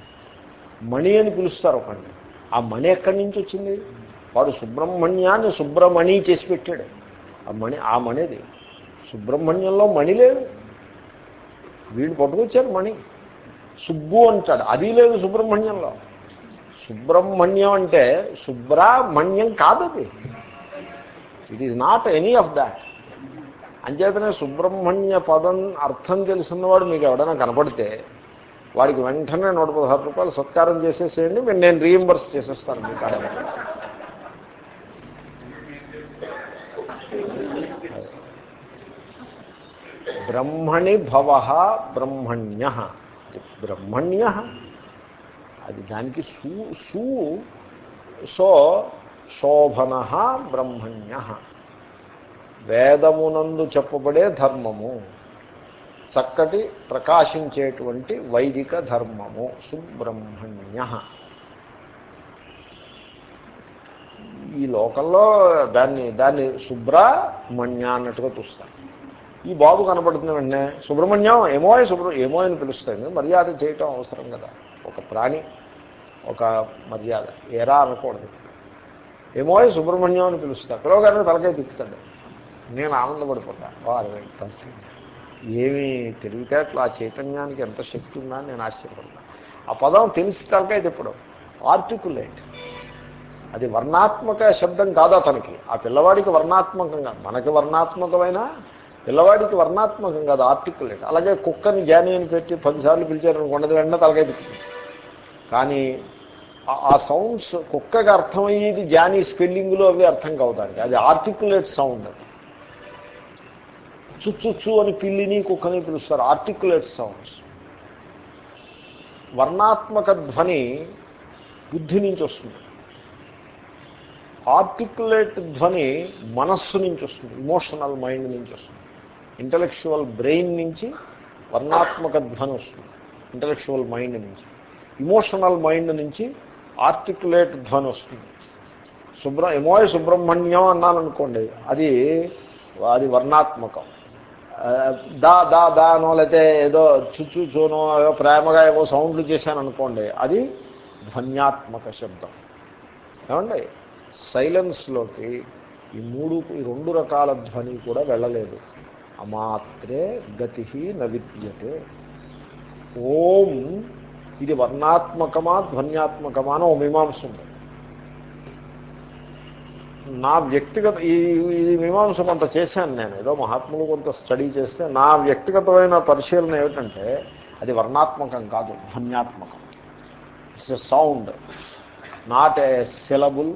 మణి అని పిలుస్తారు ఒకండి ఆ మణి ఎక్కడి నుంచి వచ్చింది? వాడు సుబ్రహ్మణ్యాన్ని సుబ్రమణి చేసి పెట్టాడు. ఆ మణి ఆ మణిది. సుబ్రహ్మణ్యంలో మణి లేదు. వీడు పట్టుకొచ్చారు మణి. సుబ్బు అంటాడు. అది లేదు సుబ్రహ్మణ్యంలో. సుబ్రహ్మణ్యం అంటే సుబ్రహ్మణ్యం కాదది. It is not any of that అంచేతనే సుబ్రహ్మణ్య పదం అర్థం తెలిసినవాడు మీకు ఎవడైనా కనపడితే వాడికి వెంటనే నూట పదహారు రూపాయలు సత్కారం చేసేసేయండి మీరు నేను రీఎంబర్స్ చేసేస్తాను మీ కాడ బ్రహ్మణి భవ బ్రహ్మణ్య. బ్రహ్మణ్య. అది దానికి సూ సూ సో శోభన బ్రహ్మణ్య. వేదమునందు చెప్పబడే ధర్మము చక్కటి ప్రకాశించేటువంటి వైదిక ధర్మము సుబ్రహ్మణ్య. ఈ లోకంలో దాన్ని దాన్ని సుబ్రహ్మణ్య అన్నట్టుగా చూస్తారు. ఈ బాబు కనపడుతున్న వెంటనే సుబ్రహ్మణ్యం ఏమో సుబ్ర ఏమో అని పిలుస్తుంది మర్యాద చేయటం అవసరం కదా. ఒక ప్రాణి ఒక మర్యాద. ఏరా అనకూడదు. ఏమో సుబ్రహ్మణ్యం అని పిలుస్తా పిలవగానే తలకాయ తిప్పుతాడు. నేను ఆనందపడిపోతా. వారు ఏమి తెలివితేటలు ఆ చైతన్యానికి ఎంత శక్తి ఉందా నేను ఆశ్చర్యపడతా. ఆ పదం తెలిసి తలకాయ తిప్పడం. ఆర్టికులేట్. అది వర్ణాత్మక శబ్దం కాదు అతనికి. ఆ పిల్లవాడికి వర్ణాత్మకంగా మనకి వర్ణాత్మకమైన పిల్లవాడికి వర్ణాత్మకం కాదు ఆర్టికులేట్ అలాగే కుక్కని జాని అని పెట్టి పదిసార్లు పిలిచారనుకోండి వెంటనే తలకాయ తిప్పుతుంది. కానీ ఆ సౌండ్స్ కుక్కకి అర్థమయ్యేది జానీ స్పెల్లింగ్లో అవి అర్థం కావడానికి అది ఆర్టికులేట్ సౌండ్ చుచ్చుచ్చు అని పిల్లిని కుక్కని పిలుస్తారు. ఆర్టికులేట్ సౌండ్స్ వర్ణాత్మక ధ్వని బుద్ధి నుంచి వస్తుంది. ఆర్టికులేట్ ధ్వని మనస్సు నుంచి వస్తుంది. ఇమోషనల్ మైండ్ నుంచి వస్తుంది. ఇంటలెక్చువల్ బ్రెయిన్ నుంచి వర్ణాత్మక ధ్వని వస్తుంది. ఇంటలెక్చువల్ మైండ్ నుంచి. ఇమోషనల్ మైండ్ నుంచి ఆర్టికులేట్ ధ్వని వస్తుంది. సుబ్ర ఎమోయ సుబ్రహ్మణ్యం అన్నాననుకోండి అది అది వర్ణాత్మకం. దా దా దా అనో లేకపోతే ఏదో చుచ్చు చూనో ఏదో ప్రేమగా ఏవో సౌండ్లు చేశాను అనుకోండి అది ధ్వన్యాత్మక శబ్దం. ఏమండి? సైలెన్స్లోకి ఈ మూడు ఈ రెండు రకాల ధ్వని కూడా వెళ్ళలేదు. అమాత్రే గతి నవిద్యతే ఓం ఇది వర్ణాత్మకమా ధ్వన్యాత్మకమా అని ఓ మీమాంస ఉంది. నా వ్యక్తిగత ఈ ఇది మీమాంస కొంత చేశాను నేను. ఏదో మహాత్ములు కొంత స్టడీ చేస్తే నా వ్యక్తిగతమైన పరిశీలన ఏమిటంటే అది వర్ణాత్మకం కాదు ధ్వన్యాత్మకం. It's a sound not a syllable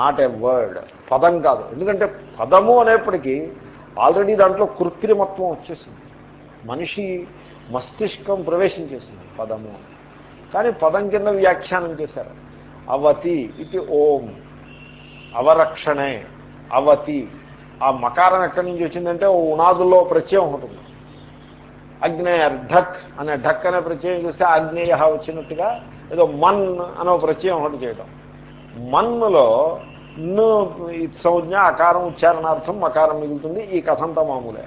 not a word పదం కాదు. ఎందుకంటే పదము అనేప్పటికీ ఆల్రెడీ దాంట్లో కృత్రిమత్వం వచ్చేసింది. మనిషి మస్తిష్కం ప్రవేశించేసింది పదము. కానీ పదం కింద వ్యాఖ్యానం చేశారు. అవతి ఇది ఓం. అవరక్షణే. అవతి. ఆ మకారం ఎక్కడి నుంచి వచ్చిందంటే ఓ ఉనాదుల్లో ప్రత్యయం ఉంటుంది. అగ్నేయ ఢక్ అనే ఢక్ అనే ప్రత్యయం చేస్తే అగ్నేయ వచ్చినట్టుగా ఏదో మన్ అనే ప్రత్యయం ఒకటి చేయడం మన్నులో ను సంజ్ఞ అకారం ఉచ్చారణార్థం మకారం మిగులుతుంది. ఈ కథంతా మామూలే.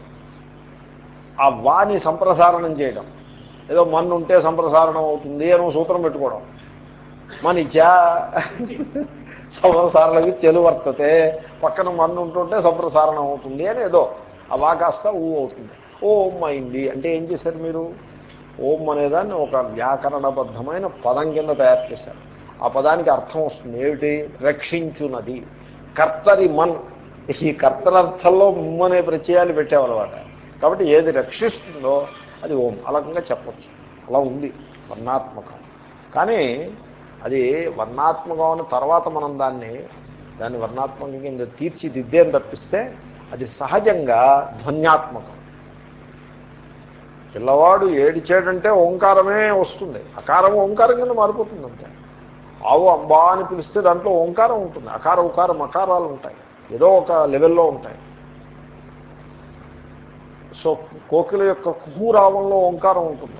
ఆ వాని సంప్రసారణం చేయడం ఏదో మన్ను ఉంటే సంప్రసారణం అవుతుంది అని సూత్రం పెట్టుకోవడం. మనిచా సంప్రసారణకి తెలువర్తతే పక్కన మన్ను ఉంటుంటే సంప్రసారణం అవుతుంది అని ఏదో. ఆ వా కాస్త ఊ అవుతుంది. ఓం అయింది. అంటే ఏం చేశారు మీరు? ఓం అనేదాన్ని ఒక వ్యాకరణబద్ధమైన పదం కింద తయారు చేశారు. ఆ పదానికి అర్థం వస్తుంది. ఏమిటి? రక్షించున్నది కర్తరి మన్. ఈ కర్తరర్థంలో ముమ్ అనే ప్రత్యయాలు పెట్టేవాళ్ళమాట. కాబట్టి ఏది రక్షిస్తుందో అది ఓం. అలకంగా చెప్పచ్చు. అలా ఉంది. వర్ణాత్మకం. కానీ అది వర్ణాత్మకం అని తర్వాత మనం దాన్ని దాన్ని వర్ణాత్మక కింద తీర్చిదిద్దేని తప్పిస్తే అది సహజంగా ధ్వన్యాత్మకం. పిల్లవాడు ఏడిచేటంటే ఓంకారమే వస్తుంది. అకారం ఓంకారం కింద మారిపోతుంది అంతే. ఆవు అంబా అని పిలిస్తే దాంట్లో ఓంకారం ఉంటుంది. అకార ఉకార అకారాలు ఉంటాయి. ఏదో ఒక లెవెల్లో ఉంటాయి. సో కోకిల యొక్క కుహూరావంలో ఓంకారం ఉంటుంది.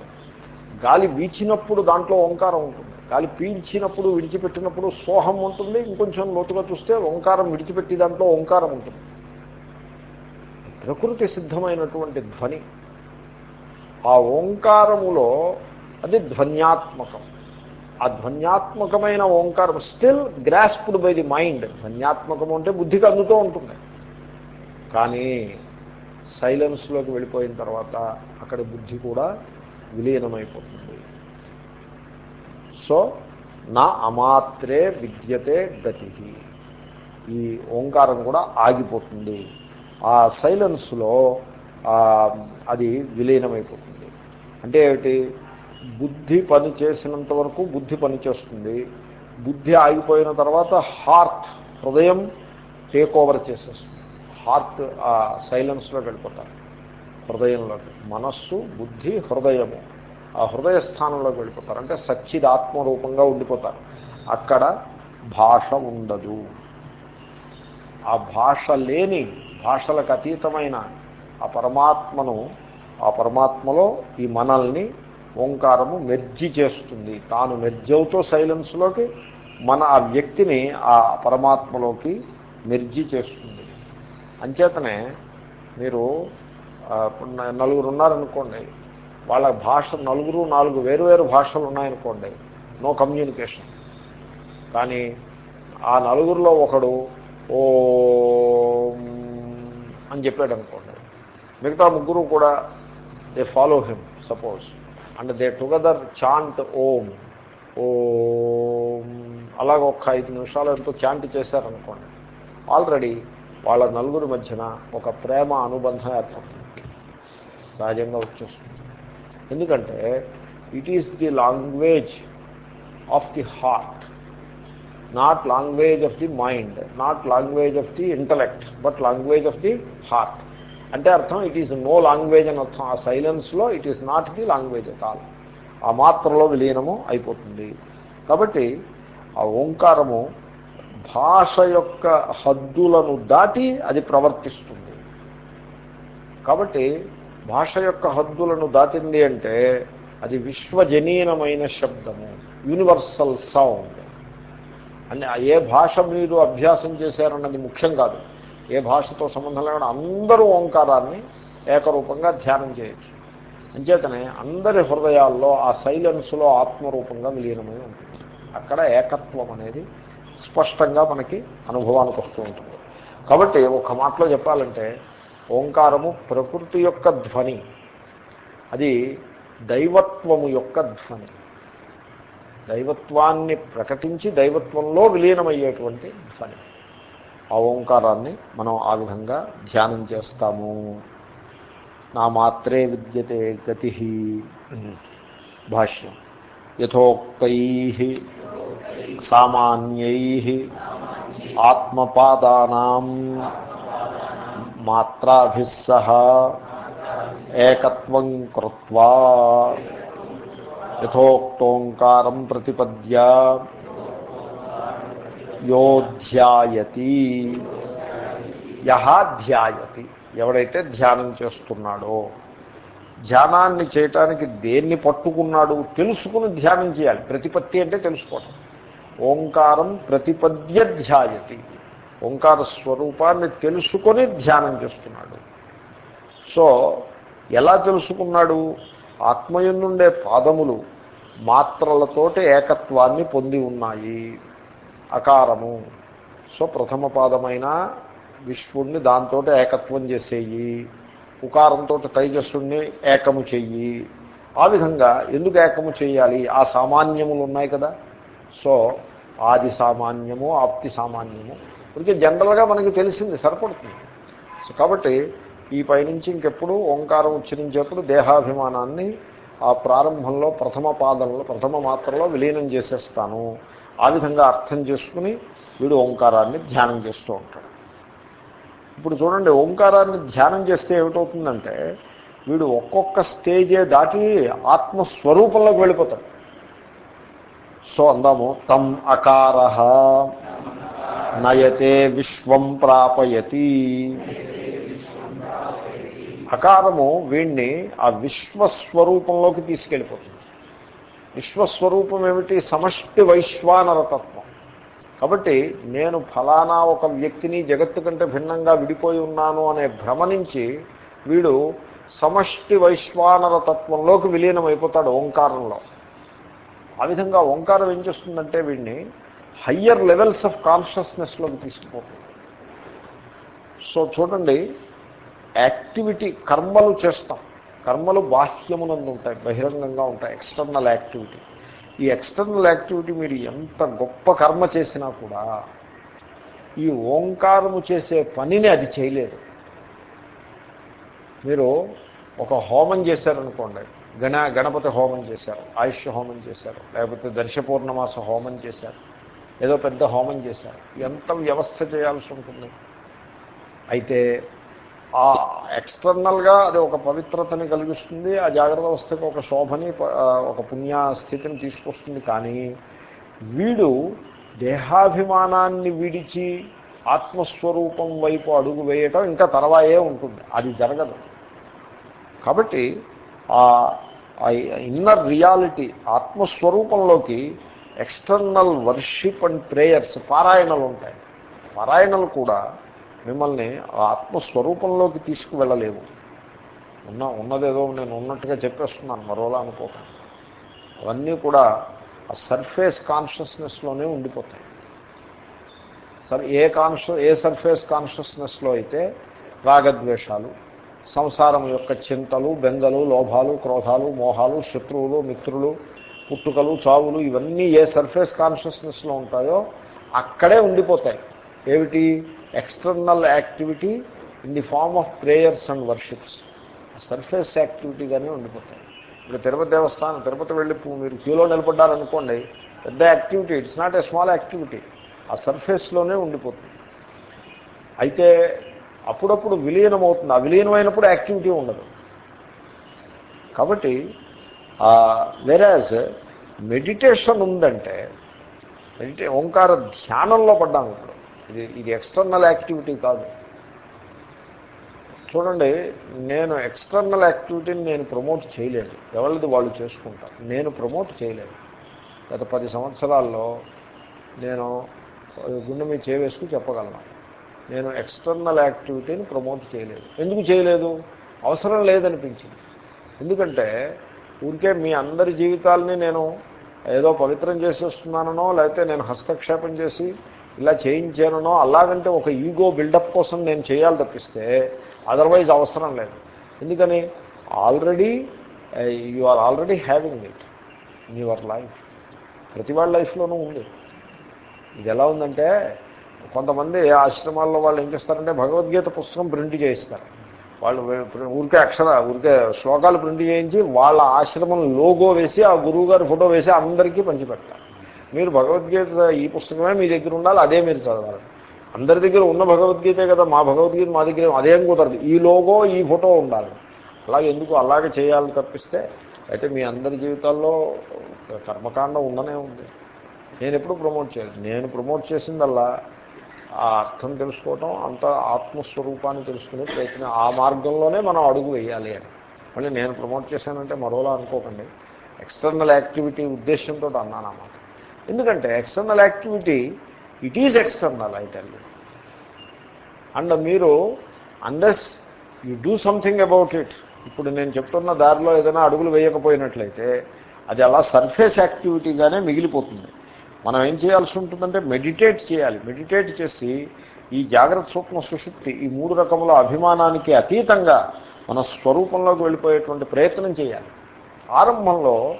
గాలి వీచినప్పుడు దాంట్లో ఓంకారం ఉంటుంది. గాలి పీల్చినప్పుడు విడిచిపెట్టినప్పుడు సోహం ఉంటుంది. ఇంకొంచెం లోతుగా చూస్తే ఓంకారం విడిచిపెట్టి దాంట్లో ఓంకారం ఉంటుంది. ప్రకృతి సిద్ధమైనటువంటి ధ్వని. ఆ ఓంకారములో అది ధ్వన్యాత్మకం. ఆ ధ్వన్యాత్మకమైన ఓంకారం still grasped by the mind ధ్వన్యాత్మకం అంటే బుద్ధికి అందుతూ ఉంటుంది. కానీ సైలెన్స్లోకి వెళ్ళిపోయిన తర్వాత అక్కడ బుద్ధి కూడా విలీనమైపోతుంది. సో నా అమాత్రే విద్యతే గతి ఈ ఓంకారం కూడా ఆగిపోతుంది. ఆ సైలెన్స్లో అది విలీనమైపోతుంది. అంటే ఏమిటి? బుద్ధి పని చేసినంత వరకు బుద్ధి పనిచేస్తుంది బుద్ధి ఆగిపోయిన తర్వాత హార్ట్ హృదయం టేక్ ఓవర్ చేసేస్తుంది. హార్ట్ ఆ సైలెన్స్లోకి వెళ్ళిపోతారు. హృదయంలోకి. మనస్సు బుద్ధి హృదయము ఆ హృదయ స్థానంలోకి వెళ్ళిపోతారు. అంటే సచ్చిదాత్మరూపంగా ఉండిపోతారు. అక్కడ భాష ఉండదు. ఆ భాష లేని భాషలకు అతీతమైన ఆ పరమాత్మను ఆ పరమాత్మలో ఈ మనల్ని ఓంకారము మెర్జి చేస్తుంది. తాను మెర్జవుతో సైలెన్స్లోకి మన ఆ వ్యక్తిని ఆ పరమాత్మలోకి మెర్జి చేస్తుంది. అంచేతనే మీరు నలుగురు ఉన్నారనుకోండి వాళ్ళ భాష నలుగురు నాలుగు వేరు వేరు భాషలు ఉన్నాయనుకోండి నో కమ్యూనికేషన్. కానీ ఆ నలుగురిలో ఒకడు ఓ అని చెప్పాడు అనుకోండి మిగతా ముగ్గురు కూడా they follow him suppose. And they together chant Om. Om. అలాగ ఒక్క ఐదు నిమిషాలు ఎంతో చాంట్ చేశారనుకోండి. ఆల్రెడీ వాళ్ళ నలుగురి మధ్యన ఒక ప్రేమ అనుబంధం ఏర్పడుతుంది. సహజంగా వచ్చేస్తుంది. ఎందుకంటే it is the language of the heart not language of the mind not language of the intellect but language of the heart అంటే అర్థం ఇట్ ఈస్ నో లాంగ్వేజ్ అని అర్థం. ఆ సైలెన్స్లో it is not the language at ఆ మాత్రలో విలీనము అయిపోతుంది. కాబట్టి ఆ ఓంకారము భాష యొక్క హద్దులను దాటి అది ప్రవర్తిస్తుంది. కాబట్టి భాష యొక్క హద్దులను దాటింది అంటే అది విశ్వజనీనమైన శబ్దము యూనివర్సల్ సౌండ్ అని ఏ భాష మీరు అభ్యాసం చేశారన్నది ముఖ్యం కాదు. ఏ భాషతో సంబంధం లేకుండా అందరూ ఓంకారాన్ని ఏకరూపంగా ధ్యానం చేయొచ్చు. అంచేతనే అందరి హృదయాల్లో ఆ సైలెన్స్లో ఆత్మరూపంగా విలీనమై ఉంటుంది. అక్కడ ఏకత్వం అనేది స్పష్టంగా మనకి అనుభవానికి వస్తూ ఉంటుంది. కాబట్టి ఒక మాటలో చెప్పాలంటే ఓంకారము ప్రకృతి యొక్క ధ్వని అది దైవత్వము యొక్క ధ్వని. దైవత్వాన్ని ప్రకటించి దైవత్వంలో విలీనమయ్యేటువంటి ధ్వని. ఆ ఓంకారాన్ని మనం ఆ విధంగా ధ్యానం చేస్తాము. నా మాత్రే విద్యతే గతి. భాష్యం. యథోక్తై సామాన్యై ఆత్మపాదానాం మాత్రాభిస్సహ ఏకత్వం కృత్వా. యథోక్తోంకారం ప్రతిపద్య. యోధ్యాయతి. యహ ధ్యాయతి ఎవడైతే ధ్యానం చేస్తున్నాడో ధ్యానాన్ని చేయటానికి దేన్ని పట్టుకున్నాడు తెలుసుకుని ధ్యానం చేయాలి. ప్రతిపత్తి అంటే తెలుసుకోవటం. ఓంకారం ప్రతిపద్య ధ్యాయతి. ఓంకార స్వరూపాన్ని తెలుసుకొని ధ్యానం చేస్తున్నాడు. సో ఎలా తెలుసుకున్నాడు? ఆత్మయందుండే పాదములు మాత్రలతోటి ఏకత్వాన్ని పొంది ఉన్నాయి. అకారము. సో ప్రథమ పాదమైన విశ్వుణ్ణి దాంతో ఏకత్వం చేసేయి. ఉకారంతో తైజస్సుణ్ణి ఏకము చెయ్యి. ఆ విధంగా ఎందుకు ఏకము చేయాలి? ఆ సామాన్యములు ఉన్నాయి కదా. సో ఆది సామాన్యము ఆప్తి సామాన్యము. ఇప్పటికే జనరల్గా మనకి తెలిసింది సరిపడుతుంది. సో కాబట్టి ఈ పైనుంచి ఇంకెప్పుడు ఓంకారం ఉచ్చరించేప్పుడు దేహాభిమానాన్ని ఆ ప్రారంభంలో ప్రథమ పాదంలో ప్రథమ మాత్రలో విలీనం చేసేస్తాను. ఆ విధంగా అర్థం చేసుకుని వీడు ఓంకారాన్ని ధ్యానం చేస్తూ ఉంటాడు. ఇప్పుడు చూడండి ఓంకారాన్ని ధ్యానం చేస్తే ఏమిటవుతుందంటే వీడు ఒక్కొక్క స్టేజే దాటి ఆత్మస్వరూపంలోకి వెళ్ళిపోతాడు. సో అందాము తం అకార నయతే విశ్వం ప్రాపయతి. అకారము వీణ్ణి ఆ విశ్వస్వరూపంలోకి తీసుకెళ్ళిపోతుంది. విశ్వస్వరూపం ఏమిటి సమష్టి వైశ్వానరతత్వం. కాబట్టి నేను ఫలానా ఒక వ్యక్తిని జగత్తు కంటే భిన్నంగా విడిపోయి ఉన్నాను అనే భ్రమ నుంచి వీడు సమష్టి వైశ్వానరతత్వంలోకి విలీనం అయిపోతాడు ఓంకారంలో. ఆ విధంగా ఓంకారం ఏం చేస్తుందంటే వీడిని హయ్యర్ లెవెల్స్ ఆఫ్ కాన్షియస్నెస్లోకి తీసుకుపోతుంది. సో చూడండి యాక్టివిటీ కర్మలు చేస్తాం. కర్మలు బాహ్యమునందు ఉంటాయి బహిరంగంగా ఉంటాయి ఎక్స్టర్నల్ యాక్టివిటీ ఈ ఎక్స్టర్నల్ యాక్టివిటీ మీరు ఎంత గొప్ప కర్మ చేసినా కూడా ఈ ఓంకారము చేసే పనిని అది చేయలేదు. మీరు ఒక హోమం చేశారనుకోండి గణ గణపతి హోమం చేశారు ఆయుష్ హోమం చేశారు లేకపోతే దర్శపూర్ణమాస హోమం చేశారు ఏదో పెద్ద హోమం చేశారు ఎంత వ్యవస్థ చేయాల్సి ఉంటుంది? అయితే ఎక్స్టర్నల్గా అది ఒక పవిత్రతని కలిగిస్తుంది ఆ జాగ్రత్త అవస్థకు ఒక శోభని ఒక పుణ్యస్థితిని తీసుకొస్తుంది. కానీ వీడు దేహాభిమానాన్ని విడిచి ఆత్మస్వరూపం వైపు అడుగు వేయటం ఇంకా తర్వాయే ఉంటుంది. అది జరగదు. కాబట్టి ఆ ఇన్నర్ రియాలిటీ ఆత్మస్వరూపంలోకి ఎక్స్టర్నల్ వర్షిప్ అండ్ ప్రేయర్స్ పారాయణలు ఉంటాయి. పారాయణలు కూడా మిమ్మల్ని ఆత్మస్వరూపంలోకి తీసుకువెళ్ళలేవు ఉన్న ఉన్నదేదో నేను ఉన్నట్టుగా చెప్పేస్తున్నాను మరోలా అనుకోకండి. అవన్నీ కూడా ఆ సర్ఫేస్ కాన్షియస్నెస్లోనే ఉండిపోతాయి. సర్ ఏ కాన్షియస్ ఏ సర్ఫేస్ కాన్షియస్నెస్లో అయితే రాగద్వేషాలు సంసారం యొక్క చింతలు బెంగలు లోభాలు క్రోధాలు మోహాలు శత్రువులు మిత్రులు పుట్టుకలు చావులు ఇవన్నీ ఏ సర్ఫేస్ కాన్షియస్నెస్లో ఉంటాయో అక్కడే ఉండిపోతాయి. ఏమిటి? External activity in the form of prayers and worships surface యాక్టివిటీగానే ఉండిపోతాయి. ఇప్పుడు తిరుపతి దేవస్థానం తిరుపతి వెళ్ళి మీరు క్యూలో నిలబడ్డారనుకోండి పెద్ద activity it's not a small activity ఆ సర్ఫేస్లోనే ఉండిపోతుంది. అయితే అప్పుడప్పుడు విలీనం అవుతుంది ఆ విలీనమైనప్పుడు యాక్టివిటీ ఉండదు. కాబట్టి వెరాజ్ మెడిటేషన్ ఉందంటే మెడిటే ఓంకార ధ్యానంలో పడ్డాము ఇది ఇది ఎక్స్టర్నల్ యాక్టివిటీ కాదు. చూడండి నేను ఎక్స్టర్నల్ యాక్టివిటీని నేను ప్రమోట్ చేయలేదు. ఎవరిది వాళ్ళు చేసుకుంటారు. నేను ప్రమోట్ చేయలేదు. గత పది సంవత్సరాల్లో నేను గుండె మీద చేవేసుకు చెప్పగలను. నేను ఎక్స్టర్నల్ యాక్టివిటీని ప్రమోట్ చేయలేదు. ఎందుకు చేయలేదు? అవసరం లేదనిపించింది. ఎందుకంటే ఊరికే మీ అందరి జీవితాలని నేను ఏదో పవిత్రం చేసేస్తున్నానో లేకపోతే నేను హస్తక్షేపం చేసి ఇలా చేయించానో అలాగంటే ఒక ఈగో బిల్డప్ కోసం నేను చేయాలి తప్పిస్తే అదర్వైజ్ అవసరం లేదు. ఎందుకని? Already you are already having it in your life ప్రతి వాళ్ళ లైఫ్లోనూ ఉంది. ఇది ఎలా ఉందంటే కొంతమంది ఆశ్రమాల్లో వాళ్ళు ఏం చేస్తారంటే భగవద్గీత పుస్తకం ప్రింట్ చేయిస్తారు. వాళ్ళు ఊరికే అక్షర ఊరికే శ్లోకాలు ప్రింట్ చేయించి వాళ్ళ ఆశ్రమం లోగో వేసి ఆ గురువుగారి ఫోటో వేసి అందరికీ పంచిపెడతారు. మీరు భగవద్గీత ఈ పుస్తకమే మీ దగ్గర ఉండాలి అదే మీరు చదవాలి. అందరి దగ్గర ఉన్న భగవద్గీతే కదా మా భగవద్గీత మా దగ్గర అదేం కుదరదు. ఈ లోగో ఈ ఫోటో ఉండాలి. అలాగే ఎందుకు అలాగే చేయాలని తప్పిస్తే అయితే మీ అందరి జీవితాల్లో కర్మకాండ ఉండనే ఉంది. నేను ఎప్పుడు ప్రమోట్ చేయలేదు నేను ప్రమోట్ చేసిందల్లా ఆ అర్థం తెలుసుకోవటం అంత ఆత్మస్వరూపాన్ని తెలుసుకునే ప్రయత్నం ఆ మార్గంలోనే మనం అడుగు వేయాలి అని. మళ్ళీ నేను ప్రమోట్ చేశానంటే మరోలా అనుకోకండి. ఎక్స్టర్నల్ యాక్టివిటీ ఉద్దేశంతో అన్నాను అన్నమాట ఎందుకంటే external activity it is external I tell and మీరు unless you do something about it ఇప్పుడు నేను చెప్తున్న దారిలో ఏదైనా అడుగులు వేయకపోయినట్లయితే అది అలా సర్ఫేస్ యాక్టివిటీగానే మిగిలిపోతుంది. మనం ఏం చేయాల్సి ఉంటుందంటే మెడిటేట్ చేయాలి. మెడిటేట్ చేసి ఈ జాగ్రత్త సూక్ష్మ సుశుక్తి ఈ మూడు రకముల అభిమానానికి అతీతంగా మన స్వరూపంలోకి వెళ్ళిపోయేటువంటి ప్రయత్నం చేయాలి. ఆరంభంలో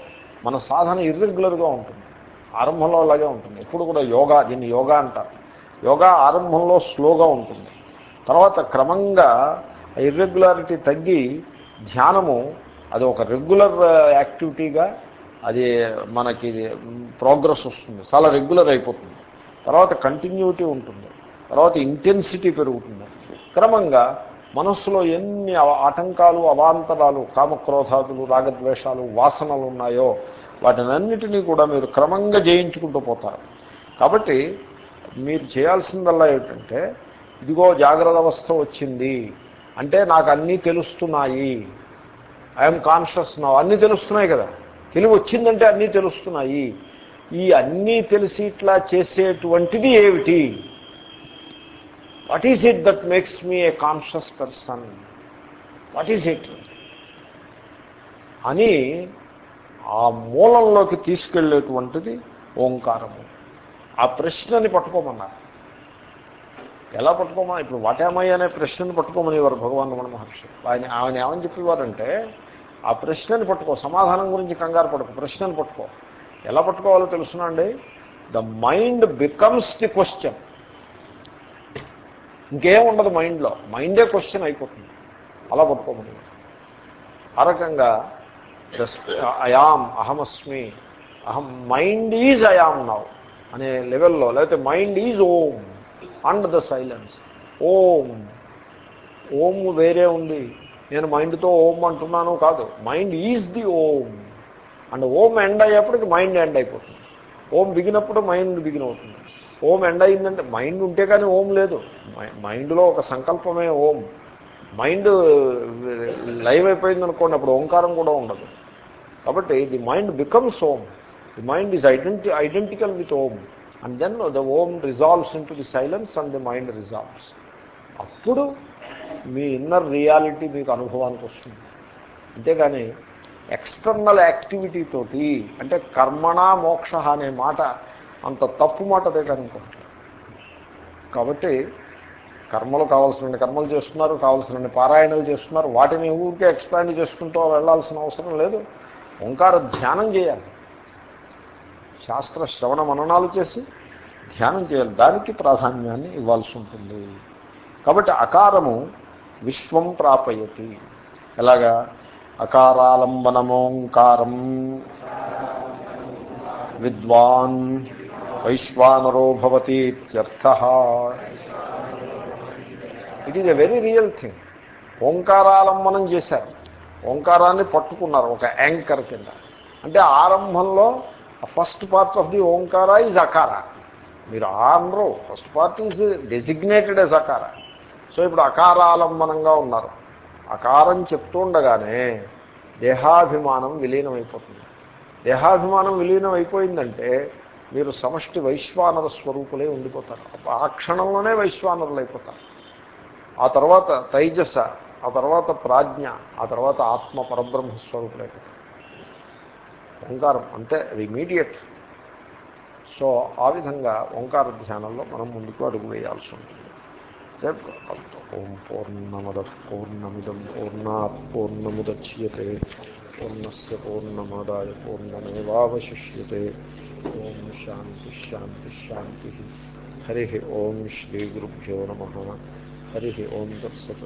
మన సాధన ఇర్రెగ్యులర్గా ఉంటుంది. ఆరంభంలో అలాగే ఉంటుంది. ఎప్పుడు కూడా యోగా దీన్ని యోగా అంటారు. యోగా ఆరంభంలో స్లోగా ఉంటుంది. తర్వాత క్రమంగా ఇర్రెగ్యులారిటీ తగ్గి ధ్యానము అది ఒక రెగ్యులర్ యాక్టివిటీగా అది మనకి ప్రోగ్రెస్ వస్తుంది. చాలా రెగ్యులర్ అయిపోతుంది. తర్వాత కంటిన్యూటీ ఉంటుంది. తర్వాత ఇంటెన్సిటీ పెరుగుతుంది. క్రమంగా మనస్సులో ఎన్ని ఆటంకాలు అవాంతరాలు కామక్రోధాదులు రాగద్వేషాలు వాసనలు ఉన్నాయో వాటినన్నిటినీ కూడా మీరు క్రమంగా జయించుకుంటూ పోతారు. కాబట్టి మీరు చేయాల్సిందల్లా ఏమిటంటే ఇదిగో జాగ్రత్త అవస్థ వచ్చింది అంటే నాకు అన్నీ తెలుస్తున్నాయి. ఐఎమ్ కాన్షియస్ నా అన్నీ తెలుస్తున్నాయి కదా. తెలివి వచ్చిందంటే అన్నీ తెలుస్తున్నాయి. ఈ అన్నీ తెలిసి ఇట్లా చేసేటువంటిది ఏమిటి? What is it that makes me a conscious person what is it అని ఆ మూలంలోకి తీసుకెళ్ళేటువంటిది ఓంకారము. ఆ ప్రశ్నని పట్టుకోమన్నారు. ఎలా పట్టుకోమని ఇప్పుడు వాటేమయ్య అనే ప్రశ్నని పట్టుకోమని వారు భగవాన్ రమణ మహర్షి. ఆయన ఆయన ఏమని చెప్పేవారంటే ఆ ప్రశ్నని పట్టుకో సమాధానం గురించి కంగారు పట్టుకో ప్రశ్నని పట్టుకో. ఎలా పట్టుకోవాలో తెలుసునండి the mind becomes the question ఇంకేం ఉండదు మైండ్లో మైండే క్వశ్చన్ అయిపోతుంది. అలా పట్టుకోమని ఆ రకంగా అయాం అహమస్మి అహం మైండ్ ఈజ్ అయాం నవ్ అనే లెవెల్లో లేకపోతే mind is Om and the silence Om Om వేరే ఉంది. నేను మైండ్తో ఓం అంటున్నాను కాదు. Mind is the Om and Om end అయ్యేప్పటికి mind end అయిపోతుంది. ఓం బిగినప్పుడు మైండ్ బిగిన్ అవుతుంది. ఓం ఎండ్ అయిందంటే మైండ్ ఉంటే కానీ ఓం లేదు. మైండ్లో ఒక సంకల్పమే ఓం మైండ్ లైవ్ అయిపోయింది అనుకోండి అప్పుడు ఓంకారం కూడా ఉండదు. కాబట్టి the mind becomes Om. The mind is identi identical with Om. And then the Om resolves into the silence and the mind resolves అప్పుడు మీ ఇన్నర్ రియాలిటీ మీకు అనుభవానికి వస్తుంది. అంతేగాని ఎక్స్టర్నల్ యాక్టివిటీ తోటి అంటే కర్మణ మోక్ష అనే మాట అంత తప్పు మాట అనుకో కాబట్టి కర్మలు కావాల్సిన కర్మలు చేస్తున్నారు కావాల్సిన పారాయణలు చేస్తున్నారు వాటిని ఊరికే ఎక్స్పాండ్ చేసుకుంటూ వెళ్ళాల్సిన అవసరం లేదు. ఓంకార ధ్యానం చేయాలి. శాస్త్ర శ్రవణ మననాలు చేసి ధ్యానం చేయాలి. దానికి ప్రాధాన్యాన్ని ఇవ్వాల్సి ఉంటుంది. కాబట్టి అకారము విశ్వం ప్రాపయతి. ఎలాగా? అకారాలంబనమోంకారం విద్వాన్ వైశ్వానరో భవతి ఇత్యర్థ. It is a very real thing ఓంకారాలంబనం చేశారు. ఓంకారాన్ని పట్టుకున్నారు ఒక యాంకర్ కింద. అంటే ఆరంభంలో ఫస్ట్ పార్ట్ ఆఫ్ ది ఓంకార ఈజ్ అకార. మీరు honour first part is designated as అకార. సో ఇప్పుడు అకారాలంబనంగా ఉన్నారు. అకారం చెప్తూ ఉండగానే దేహాభిమానం విలీనమైపోతుంది. దేహాభిమానం విలీనం అయిపోయిందంటే మీరు సమష్టి వైశ్వానర స్వరూపులే ఉండిపోతారు. ఆ క్షణంలోనే వైశ్వానరులు అయిపోతారు ఆ తర్వాత తైజస ఆ తర్వాత ప్రాజ్ఞ ఆ తర్వాత ఆత్మ పరబ్రహ్మ ఓంకారం అంతే అది ఇమీడియట్. సో ఆ విధంగా ఓంకార ధ్యానంలో మనం ముందుకు అడుగు వేయాల్సి ఉంటుంది. ఓం పూర్ణమద పూర్ణమిదం పూర్ణా పూర్ణముద్యతే పూర్ణస్ పూర్ణమాదాయ పూర్ణమేవాశిష్యే ఓం శాంతి శాంతి శాంతి. హరి ఓం శ్రీ గురుభ్యో నమ. హరి ఓం దర్శత